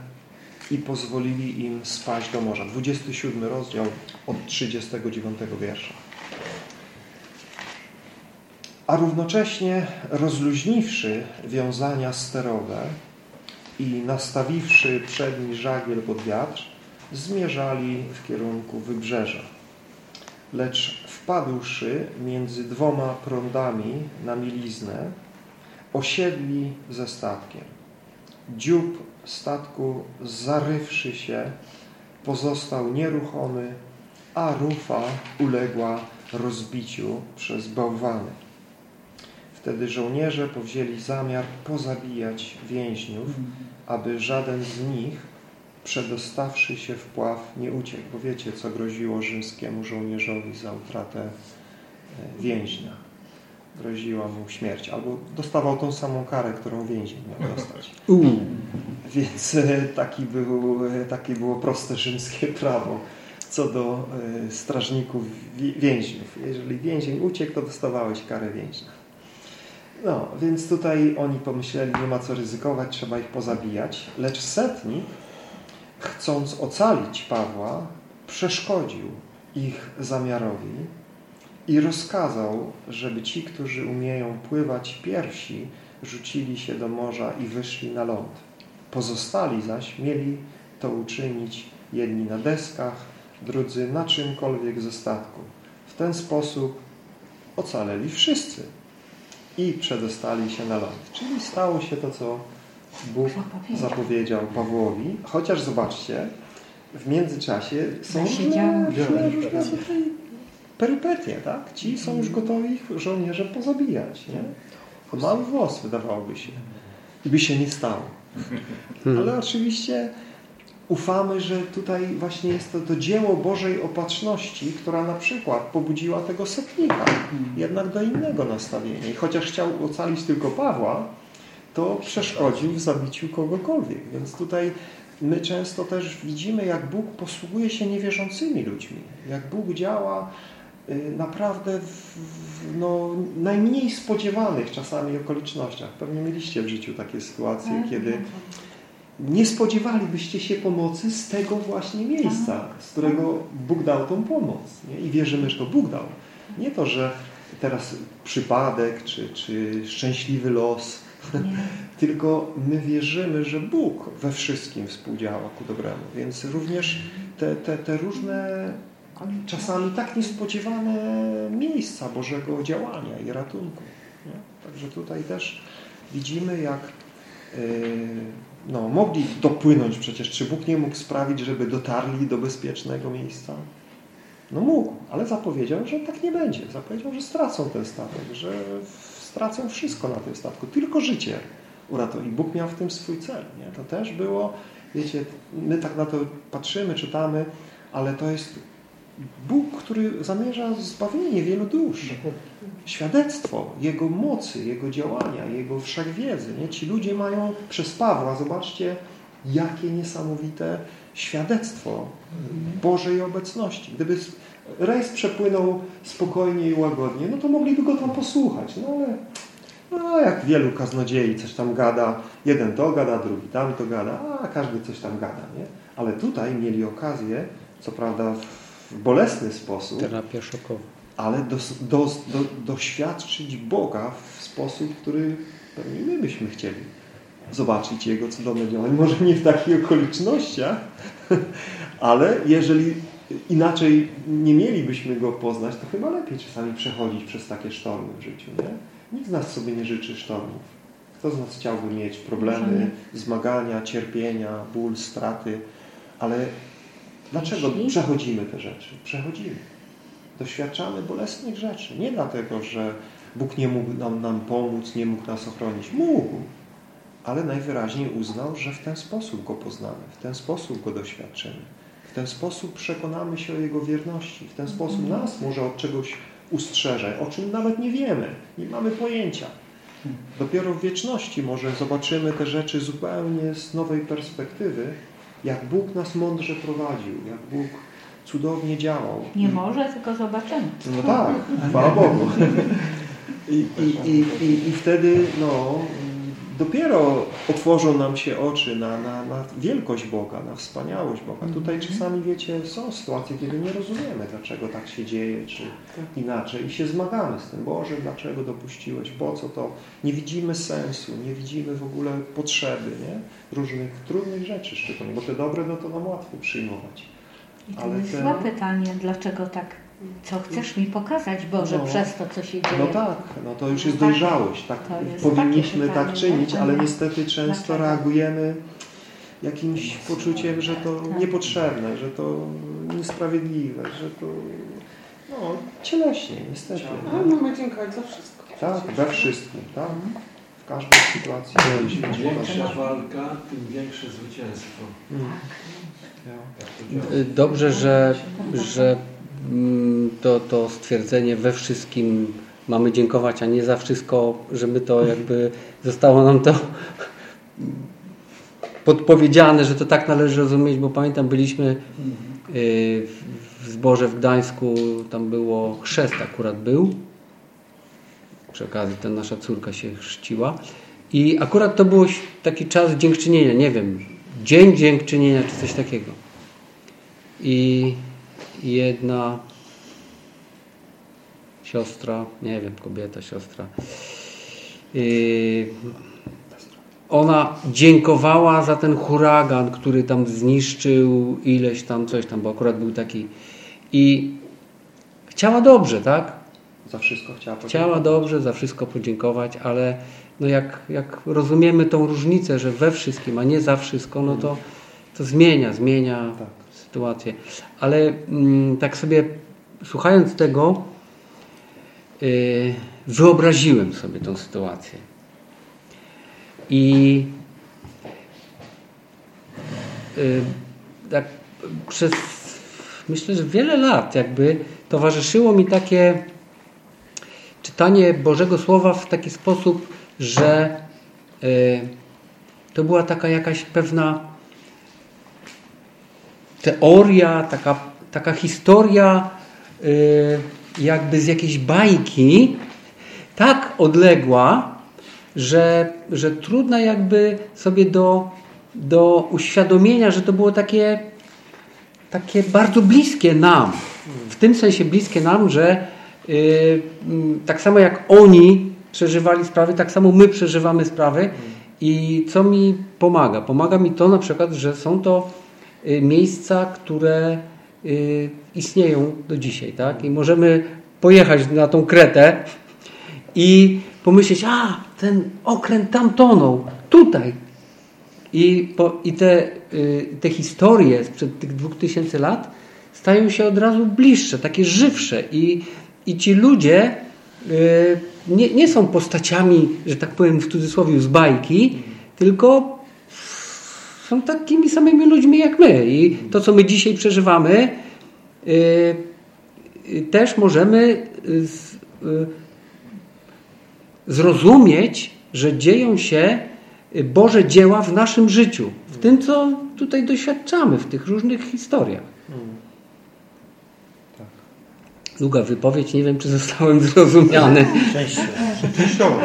i pozwolili im spaść do morza. 27 rozdział od 39 wiersza. a równocześnie rozluźniwszy wiązania sterowe i nastawiwszy przedni żagiel pod wiatr, zmierzali w kierunku wybrzeża. Lecz wpadłszy między dwoma prądami na miliznę, osiedli ze statkiem. Dziób statku, zarywszy się, pozostał nieruchomy, a rufa uległa rozbiciu przez bałwany. Wtedy żołnierze powzięli zamiar pozabijać więźniów, aby żaden z nich, przedostawszy się w pław, nie uciekł. Bo wiecie, co groziło rzymskiemu żołnierzowi za utratę e, więźnia. Groziła mu śmierć, albo dostawał tą samą karę, którą więzień miał dostać. Więc e, taki był, e, takie było proste rzymskie prawo co do strażników więźniów. Jeżeli więzień uciekł, to dostawałeś karę więźnia. No, więc tutaj oni pomyśleli, nie ma co ryzykować, trzeba ich pozabijać. Lecz setnik, chcąc ocalić Pawła, przeszkodził ich zamiarowi i rozkazał, żeby ci, którzy umieją pływać pierwsi, rzucili się do morza i wyszli na ląd. Pozostali zaś mieli to uczynić jedni na deskach, drudzy na czymkolwiek ze statku. W ten sposób ocaleli wszyscy i przedostali się na ląd. Czyli stało się to, co Bóg zapowiedział Pawłowi. Chociaż zobaczcie, w międzyczasie są różne, różne, różne perypetie, tak? Ci są już gotowi żołnierze pozabijać, nie? Mały włos wydawałoby się. I by się nie stało. Ale oczywiście ufamy, że tutaj właśnie jest to, to dzieło Bożej opatrzności, która na przykład pobudziła tego setnika jednak do innego nastawienia. I chociaż chciał ocalić tylko Pawła, to przeszkodził w zabiciu kogokolwiek. Więc tutaj my często też widzimy, jak Bóg posługuje się niewierzącymi ludźmi. Jak Bóg działa y, naprawdę w no, najmniej spodziewanych czasami okolicznościach. Pewnie mieliście w życiu takie sytuacje, tak, kiedy tak nie spodziewalibyście się pomocy z tego właśnie miejsca, z którego Bóg dał tą pomoc. Nie? I wierzymy, że to Bóg dał. Nie to, że teraz przypadek, czy, czy szczęśliwy los, tylko my wierzymy, że Bóg we wszystkim współdziała ku dobremu. Więc również te, te, te różne czasami tak niespodziewane miejsca Bożego działania i ratunku. Nie? Także tutaj też widzimy, jak yy, no, mogli dopłynąć przecież. Czy Bóg nie mógł sprawić, żeby dotarli do bezpiecznego miejsca? No mógł, ale zapowiedział, że tak nie będzie. Zapowiedział, że stracą ten statek, że stracą wszystko na tym statku. Tylko życie uratuje. I Bóg miał w tym swój cel. Nie? To też było, wiecie, my tak na to patrzymy, czytamy, ale to jest Bóg, który zamierza zbawienie wielu dusz. Świadectwo Jego mocy, Jego działania, Jego wszechwiedzy. Nie? Ci ludzie mają przez Pawła, zobaczcie, jakie niesamowite świadectwo Bożej obecności. Gdyby rejs przepłynął spokojnie i łagodnie, no to mogliby go tam posłuchać. No ale no, jak wielu kaznodziei coś tam gada, jeden to gada, drugi tam to gada, a każdy coś tam gada. Nie? Ale tutaj mieli okazję, co prawda w bolesny sposób, terapia szokowa, ale do, do, do, doświadczyć Boga w sposób, który pewnie my byśmy chcieli zobaczyć Jego cudowne działanie. Może nie w takich okolicznościach, ale jeżeli inaczej nie mielibyśmy Go poznać, to chyba lepiej czasami przechodzić przez takie sztormy w życiu. Nie? Nikt z nas sobie nie życzy sztormów. Kto z nas chciałby mieć problemy, zmagania, cierpienia, ból, straty, ale Dlaczego przechodzimy te rzeczy? Przechodzimy. Doświadczamy bolesnych rzeczy. Nie dlatego, że Bóg nie mógł nam, nam pomóc, nie mógł nas ochronić. Mógł. Ale najwyraźniej uznał, że w ten sposób Go poznamy, w ten sposób Go doświadczymy. W ten sposób przekonamy się o Jego wierności. W ten sposób mhm. nas może od czegoś ustrzeże, o czym nawet nie wiemy, nie mamy pojęcia. Dopiero w wieczności może zobaczymy te rzeczy zupełnie z nowej perspektywy jak Bóg nas mądrze prowadził, jak Bóg cudownie działał. Nie może, tylko zobaczymy. No tak, chwała Bogu. I, i, i, i, I wtedy no, dopiero otworzą nam się oczy na, na, na wielkość Boga, na wspaniałość Boga. Tutaj Mhm. czasami, wiecie, są sytuacje, kiedy nie rozumiemy, dlaczego tak się dzieje, czy inaczej i się zmagamy z tym. Boże, dlaczego dopuściłeś, po co to? Nie widzimy sensu, nie widzimy w ogóle potrzeby, nie? Różnych trudnych rzeczy szczególnie, bo te dobre, no to nam łatwo przyjmować. I to Ale jest te- złe pytanie, dlaczego tak, co chcesz mi pokazać, Boże, No. przez to, co się dzieje. No tak, no to już jest Tak. dojrzałość. Tak jest powinniśmy tak czynić, tak? ale niestety często Dlaczego? reagujemy jakimś poczuciem, że to Tak. niepotrzebne, że to niesprawiedliwe, że to no, cieleśnie, niestety. Ale mamy dziękować za wszystko. Tak, we wszystkim, tak. W każdej sytuacji. Im większa walka, tym większe zwycięstwo. Działa? Y, Dobrze, że, że to, to stwierdzenie we wszystkim mamy dziękować, a nie za wszystko, żeby to jakby zostało nam to podpowiedziane, że to tak należy rozumieć, bo pamiętam byliśmy y, w zborze w Gdańsku, tam było chrzest akurat był. Przy okazji ta nasza córka się chrzciła. I akurat to był taki czas dziękczynienia, nie wiem, dzień dziękczynienia czy coś takiego. I jedna siostra, nie wiem, kobieta, siostra, yy, ona dziękowała za ten huragan, który tam zniszczył ileś tam, coś tam, bo akurat był taki. I chciała dobrze, tak? Za wszystko chciała Chciała podziękować. dobrze, za wszystko podziękować, ale no jak, jak rozumiemy tą różnicę, że we wszystkim, a nie za wszystko, no to, to zmienia, zmienia Tak. Sytuację. Ale mm, tak sobie słuchając tego, yy, wyobraziłem sobie tą sytuację. I yy, tak przez myślę, że wiele lat jakby towarzyszyło mi takie czytanie Bożego Słowa w taki sposób, że y, to była taka jakaś pewna teoria, taka, taka historia y, jakby z jakiejś bajki tak odległa, że, że trudna jakby sobie do, do uświadomienia, że to było takie, takie bardzo bliskie nam. W tym sensie bliskie nam, że y, tak samo jak oni przeżywali sprawy, tak samo my przeżywamy sprawy. I co mi pomaga? Pomaga mi to na przykład, że są to miejsca, które y, istnieją do dzisiaj, tak? I możemy pojechać na tą Kretę i pomyśleć, a ten okręt tam tonął, tutaj. I, po, i te, y, te historie sprzed tych dwóch tysięcy lat stają się od razu bliższe, takie żywsze i, i ci ludzie y, nie, nie są postaciami, że tak powiem w cudzysłowie z bajki, tylko są takimi samymi ludźmi jak my i to co my dzisiaj przeżywamy y, y, też możemy y, zrozumieć, że dzieją się Boże dzieła w naszym życiu, w tym, co tutaj doświadczamy, w tych różnych historiach. Długa wypowiedź, nie wiem, czy zostałem zrozumiany. Częściowo.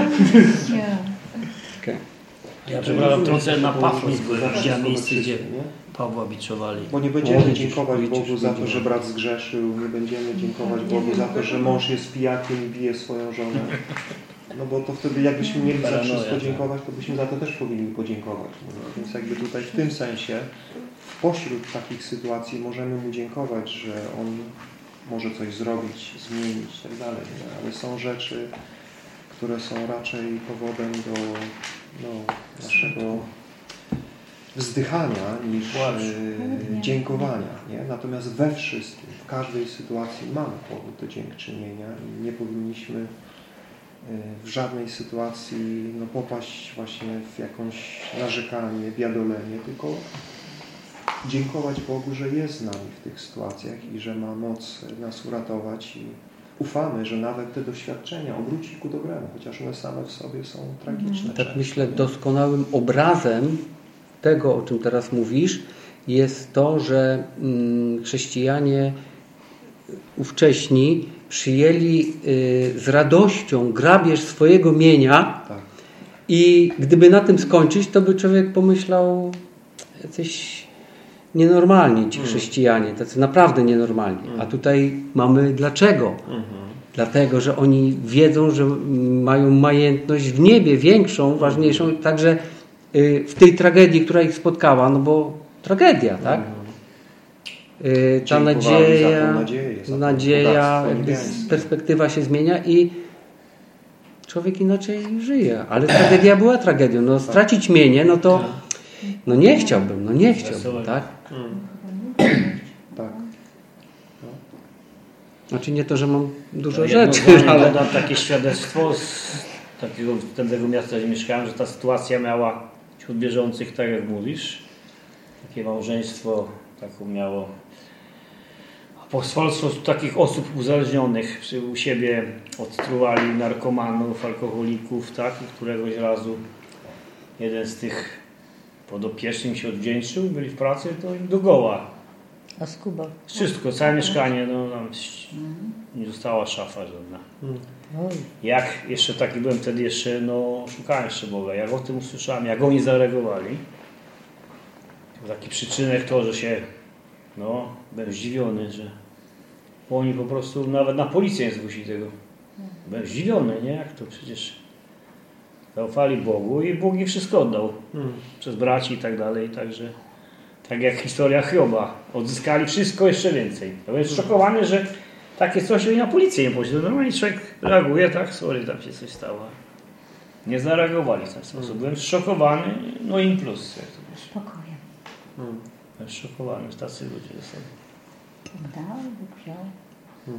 Ja przepraszam, trącę na Pafos, widziałem miejsce, gdzie? Pawła biczowali. Bo nie będziemy dziękować Bogu za to, że brat zgrzeszył, nie będziemy dziękować Bogu za to, że mąż jest pijakiem i bije swoją żonę. No bo to wtedy jakbyśmy mieli za wszystko tak. dziękować, to byśmy za to też powinni podziękować. No, więc jakby tutaj w tym sensie, pośród takich sytuacji możemy Mu dziękować, że On może coś zrobić, zmienić i tak dalej. Ale są rzeczy, które są raczej powodem do no, naszego wzdychania niż e, dziękowania. Nie? Natomiast we wszystkim, w każdej sytuacji mamy powód do dziękczynienia i nie powinniśmy e, w żadnej sytuacji no, popaść właśnie w jakąś narzekanie, biadolenie, tylko dziękować Bogu, że jest z nami w tych sytuacjach i że ma moc nas uratować i ufamy, że nawet te doświadczenia obróci ku dobremu, chociaż one same w sobie są tragiczne. Tak myślę, doskonałym obrazem tego, o czym teraz mówisz, jest to, że mm, chrześcijanie ówcześni przyjęli y, z radością grabież swojego mienia Tak. I gdyby na tym skończyć, to by człowiek pomyślał jacyś nienormalni ci chrześcijanie, tacy naprawdę nienormalni. A tutaj mamy dlaczego? Dlatego, że oni wiedzą, że mają majętność w niebie większą, ważniejszą, także y, w tej tragedii, która ich spotkała, no bo tragedia, tak? Y, Ta nadzieja, nadzieja, perspektywa się zmienia i człowiek inaczej żyje. Ale tragedia była tragedią. No, stracić mienie, no to no nie chciałbym, no nie chciałbym, tak? Tak. Znaczy nie to, że mam dużo No, rzeczy, ale dodam takie świadectwo z takiego wtedy miasta, gdzie mieszkałem, że ta sytuacja miała wśród bieżących, tak jak mówisz, takie małżeństwo taką miało apostolstwo takich osób uzależnionych przy, u siebie odtruwali narkomanów, alkoholików, tak? I któregoś razu jeden z tych podopiecznych się odwdzięczył, byli w pracy, to im do goła. A skuba. Wszystko, całe mieszkanie, no tam nie została szafa żadna. Oj. Jak jeszcze taki byłem wtedy jeszcze, no szukałem jeszcze Boga. Jak o tym usłyszałem, jak oni zareagowali, to taki przyczynek to, że się, no, byłem zdziwiony, że oni po prostu nawet na policję nie zgłosili tego. Byłem zdziwiony, nie? Jak to przecież zaufali Bogu i Bóg im wszystko oddał. Przez braci i tak dalej, także tak jak historia Hioba. Odzyskali wszystko jeszcze więcej. Ja byłem zszokowany, że takie coś oni na policję nie poszli. Normalnie człowiek reaguje, tak, sorry, tam się coś stało. Nie zareagowali w ten sposób. Byłem zszokowany, no i plus. Jak to. Spokojem. Byłem zszokowany, że tacy ludzie są. Dał, wziął. To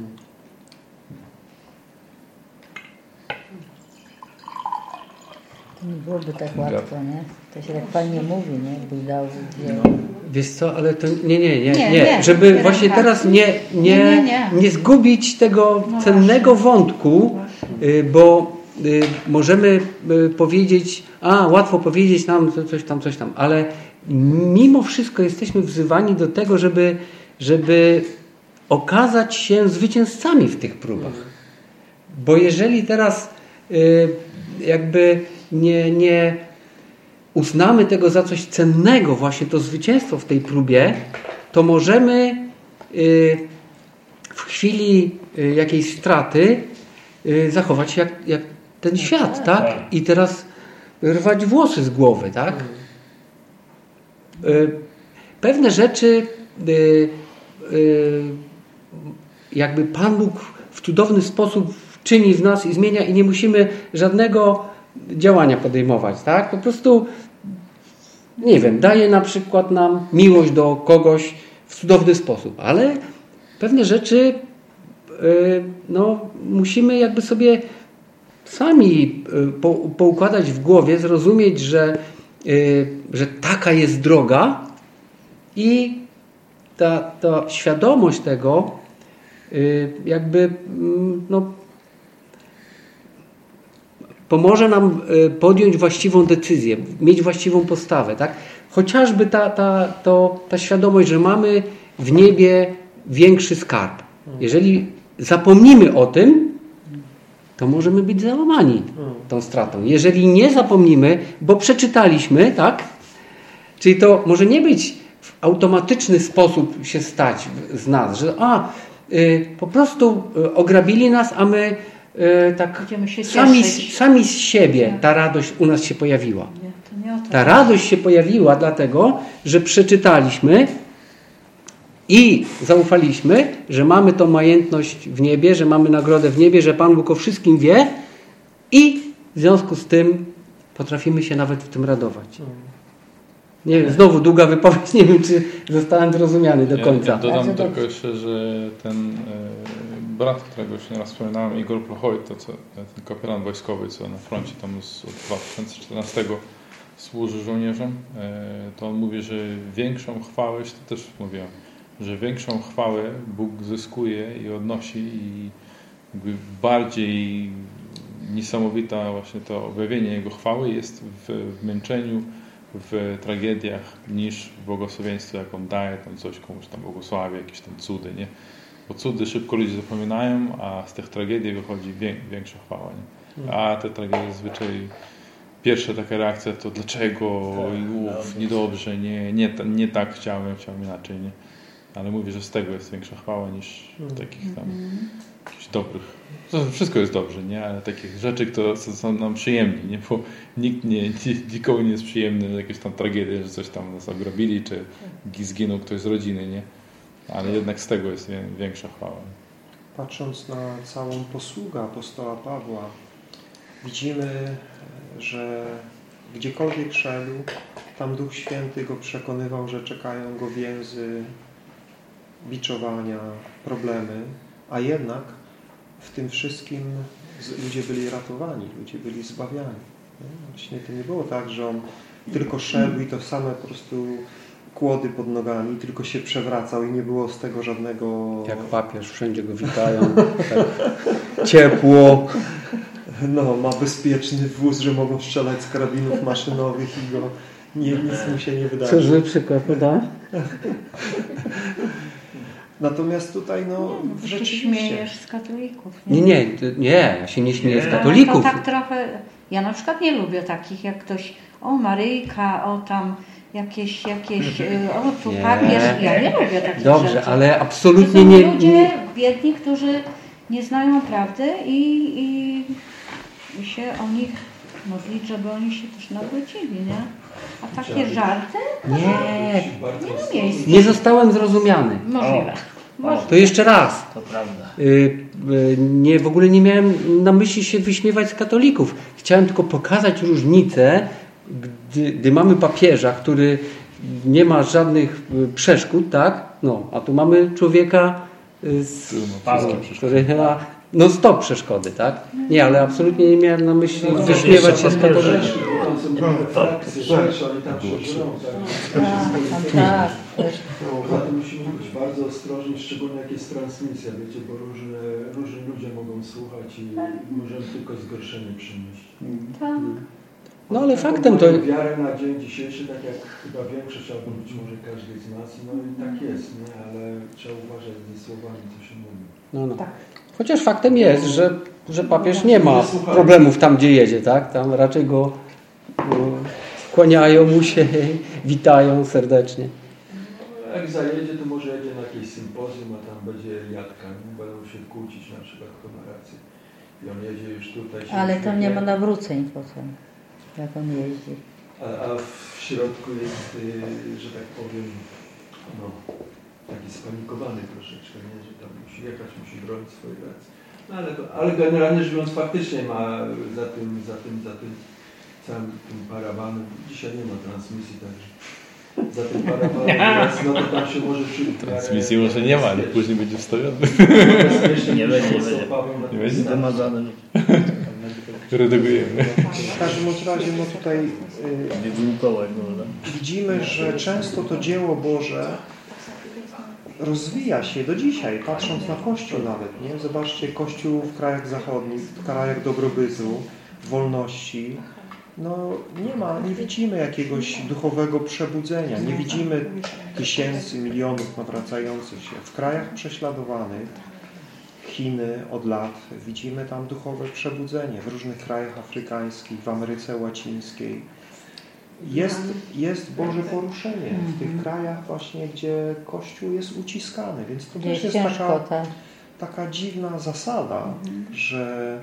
nie byłoby tak łatwo, nie? To się tak fajnie mówi, nie? Bóg dał, wziął. wiesz co, ale to nie, nie, nie, Nie, nie, żeby nie właśnie teraz nie, nie, Nie, nie, nie. zgubić tego No cennego wątku, y, bo y, możemy y, powiedzieć, a łatwo powiedzieć nam co- coś tam, coś tam, ale mimo wszystko jesteśmy wzywani do tego, żeby, żeby okazać się zwycięzcami w tych próbach. Bo jeżeli teraz jakby nie, nie uznamy tego za coś cennego, właśnie to zwycięstwo w tej próbie, to możemy y, w chwili y, jakiejś straty y, zachować się jak, jak ten świat, tak? I teraz rwać włosy z głowy, tak? Y, Pewne rzeczy jakby Pan Bóg w cudowny sposób czyni w nas i zmienia i nie musimy żadnego działania podejmować, tak? Po prostu nie wiem, daje na przykład nam miłość do kogoś w cudowny sposób, ale pewne rzeczy y, no, musimy jakby sobie sami y, po, poukładać w głowie, zrozumieć, że, y, że taka jest droga i ta, ta świadomość tego jakby mm, no, pomoże nam y, podjąć właściwą decyzję, mieć właściwą postawę. Tak? Chociażby ta, ta, to, ta świadomość, że mamy w niebie większy skarb. Jeżeli zapomnimy o tym, to możemy być załamani tą stratą. Jeżeli nie zapomnimy, bo przeczytaliśmy, tak? Czyli to może nie być w automatyczny sposób się stać z nas, że a, y, po prostu y, ograbili nas, a my tak Będziemy się sami, sami z siebie ta radość u nas się pojawiła. Ta radość się pojawiła dlatego, że przeczytaliśmy i zaufaliśmy, że mamy tą majętność w niebie, że mamy nagrodę w niebie, że Pan Bóg o wszystkim wie i w związku z tym potrafimy się nawet w tym radować. Nie wiem, znowu długa wypowiedź, nie wiem, czy zostałem zrozumiany do Ja- końca. Ja, dodam Bardzo tylko jeszcze, że ten e, brat, którego już nieraz wspominałem, Igor Plochoj, to co, ten kapelan wojskowy, co na froncie tam z, od 2014 służy żołnierzom, e, to on mówi, że większą chwałę, to też mówiłem, że większą chwałę Bóg zyskuje i odnosi i jakby bardziej niesamowita właśnie to objawienie Jego chwały jest w, w męczeniu, w tragediach niż w błogosławieństwie, jak On daje tam coś komuś tam błogosławi, jakieś tam cudy, nie? Bo cudy szybko ludzie zapominają, a z tych tragedii wychodzi wię, większa chwała, nie? A te tragedie zazwyczaj pierwsza taka reakcja to dlaczego, Tak, uf, no, niedobrze, nie, nie, nie tak chciałem, chciałem inaczej, nie. Ale mówię, że z tego jest większa chwała niż Mhm. takich tam jakichś dobrych. To wszystko jest dobrze, nie? Ale takich rzeczy, które są- nam przyjemne, nie? Bo nikt nie, nikomu nie jest przyjemny jakieś tam tragedie, że coś tam nas ogrobili, czy zginął ktoś z rodziny, nie? Ale jednak z tego jest wię- większa chwała. Patrząc na całą posługę apostoła Pawła, widzimy, że gdziekolwiek szedł, tam Duch Święty go przekonywał, że czekają go więzy, biczowania, problemy, a jednak w tym wszystkim ludzie byli ratowani, ludzie byli zbawiani. Nie? Właśnie to nie było tak, że on tylko szedł i to same po prostu kłody pod nogami, tylko się przewracał i nie było z tego żadnego... Jak papież, wszędzie go witają. Tak. Ciepło. No, ma bezpieczny wóz, że mogą strzelać z karabinów maszynowych i go nie, nic mu się nie Co wydarzy. zły przykład, prawda? Natomiast tutaj, no, Ty się rzeczywiście... śmiejesz z katolików. Nie, nie, to- nie, ja się nie śmieję z Nie. katolików. To tak trochę, ja na przykład nie lubię takich, jak ktoś, o Maryjka, o tam jakieś, jakieś, y, o tu Nie. papież, ja nie lubię takich Dobrze, rzeczy. ale To absolutnie są nie, ludzie nie, biedni, którzy nie znają prawdy i, i, i się o nich modlić, żeby oni się też nawrócili, nie? A takie żarty? nie, Bardzo Nie ma miejsca. nie zostałem zrozumiany. Możliwe. To jeszcze raz. To prawda. Y, y, Nie, w ogóle nie miałem na myśli się wyśmiewać z katolików. Chciałem tylko pokazać różnicę, gdy, gdy mamy papieża, który nie ma żadnych y, przeszkód, tak? No, a tu mamy człowieka, z, Paweł. przeszkody. który ma no stop przeszkody, tak? Nie, ale absolutnie nie miałem na myśli No, wyśmiewać się z żrą, tak? Tak, Poza tym musimy być bardzo ostrożni, szczególnie jak jest transmisja, wiecie, bo różne, różni ludzie mogą słuchać i możemy tylko zgorszenie przynieść. Tak. No ale faktem to... Wiarę na dzień dzisiejszy, tak jak chyba większość, albo być może każdy z nas, no i tak jest, nie? ale trzeba uważać ze słowami, co się mówi. No, no. Tak. Chociaż faktem jest, że, że papież nie ma problemów tam, gdzie jedzie, tak? Tam raczej go no, kłaniają mu się, witają serdecznie. Jak zajedzie, to może jedzie na jakieś sympozjum, a tam będzie jadka, nie? będą się kłócić na przykład, kto ma rację. I on jedzie już tutaj. ale tam nie ma nawróceń potem, jak on jeździ. A, a w środku jest, y, że tak powiem, no, taki spanikowany troszeczkę, nie? Tam musi bronić swojej racji. No ale, to, ale generalnie rzecz biorąc faktycznie ma za tym, za tym, za tym całym tym parawanem, dzisiaj nie ma transmisji, także za tym parawanem no to tam się może miarę Transmisji może nie ma, ale później będzie wstawiony. Bezpiecznie Nie będzie, nie będzie. Nie będzie? tym Wymazane. Redagujemy. W każdym razie, no tutaj y, widzimy, że często to dzieło Boże rozwija się do dzisiaj, patrząc na Kościół nawet. Nie? Zobaczcie, Kościół w krajach zachodnich, w krajach dobrobytu, wolności. No nie ma, nie widzimy jakiegoś duchowego przebudzenia, nie widzimy tysięcy, milionów nawracających się. W krajach prześladowanych, Chiny od lat, widzimy tam duchowe przebudzenie. W różnych krajach afrykańskich, w Ameryce Łacińskiej. Jest, jest Boże poruszenie w tych krajach właśnie, gdzie Kościół jest uciskany, więc to też jest taka, tak. taka dziwna zasada, że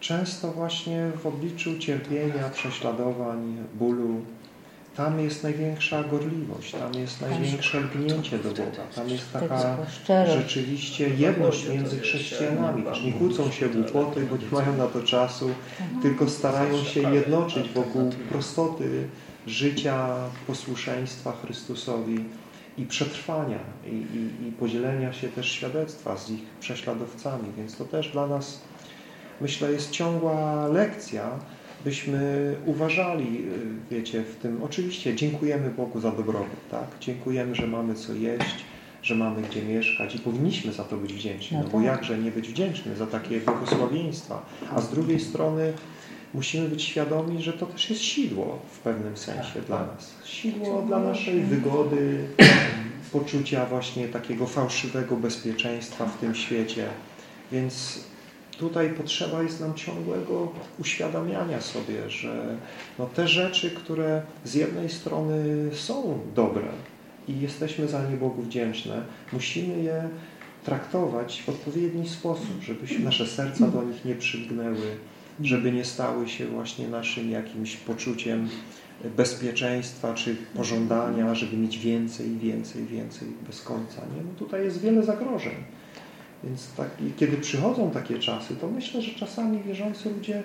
często właśnie w obliczu cierpienia, prześladowań, bólu, tam jest największa gorliwość, tam jest największe lgnięcie do Boga, tam jest taka Tylko szczerość. rzeczywiście jedność między chrześcijanami. Nie kłócą się głupoty, bo nie mają na to czasu, tylko starają się jednoczyć wokół prostoty życia, posłuszeństwa Chrystusowi i przetrwania i, i, i podzielenia się też świadectwa z ich prześladowcami. Więc to też dla nas, myślę, jest ciągła lekcja, byśmy uważali, y, wiecie, w tym, oczywiście dziękujemy Bogu za dobrobyt, tak? Dziękujemy, że mamy co jeść, że mamy gdzie mieszkać i powinniśmy za to być wdzięczni, No no bo tak. jakże nie być wdzięczny za takie błogosławieństwa. A z drugiej strony musimy być świadomi, że to też jest sidło w pewnym sensie dla nas. Sidło dla naszej wygody, poczucia właśnie takiego fałszywego bezpieczeństwa w tym świecie. Więc tutaj potrzeba jest nam ciągłego uświadamiania sobie, że no te rzeczy, które z jednej strony są dobre i jesteśmy za nie Bogu wdzięczne, musimy je traktować w odpowiedni sposób, żeby nasze serca do nich nie przygnęły, żeby nie stały się właśnie naszym jakimś poczuciem bezpieczeństwa czy pożądania, żeby mieć więcej, więcej, więcej bez końca. Nie? No tutaj jest wiele zagrożeń. Więc tak, kiedy przychodzą takie czasy, to myślę, że czasami wierzący ludzie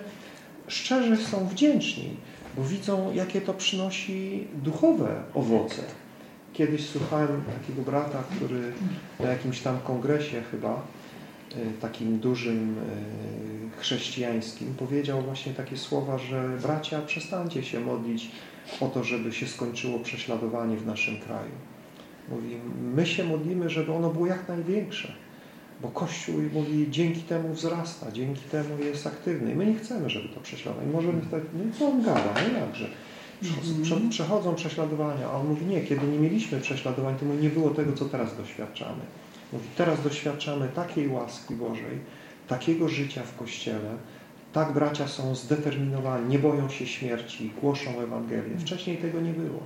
szczerze są wdzięczni, bo widzą, jakie to przynosi duchowe owoce. Kiedyś słuchałem takiego brata, który na jakimś tam kongresie chyba, takim dużym y, chrześcijańskim, powiedział właśnie takie słowa, że bracia, przestańcie się modlić o to, żeby się skończyło prześladowanie w naszym kraju. Mówi, my się modlimy, żeby ono było jak największe bo Kościół, mówi, dzięki temu wzrasta, dzięki temu jest aktywny. I my nie chcemy, żeby to prześladować. Możemy tak, no co on gada, no jakże. Mhm. Przechodzą prześladowania, a on mówi, nie, kiedy nie mieliśmy prześladowań, to nie było tego, co teraz doświadczamy. Mówi, teraz doświadczamy takiej łaski Bożej, takiego życia w Kościele, tak bracia są zdeterminowani, nie boją się śmierci, głoszą Ewangelię. Wcześniej tego nie było.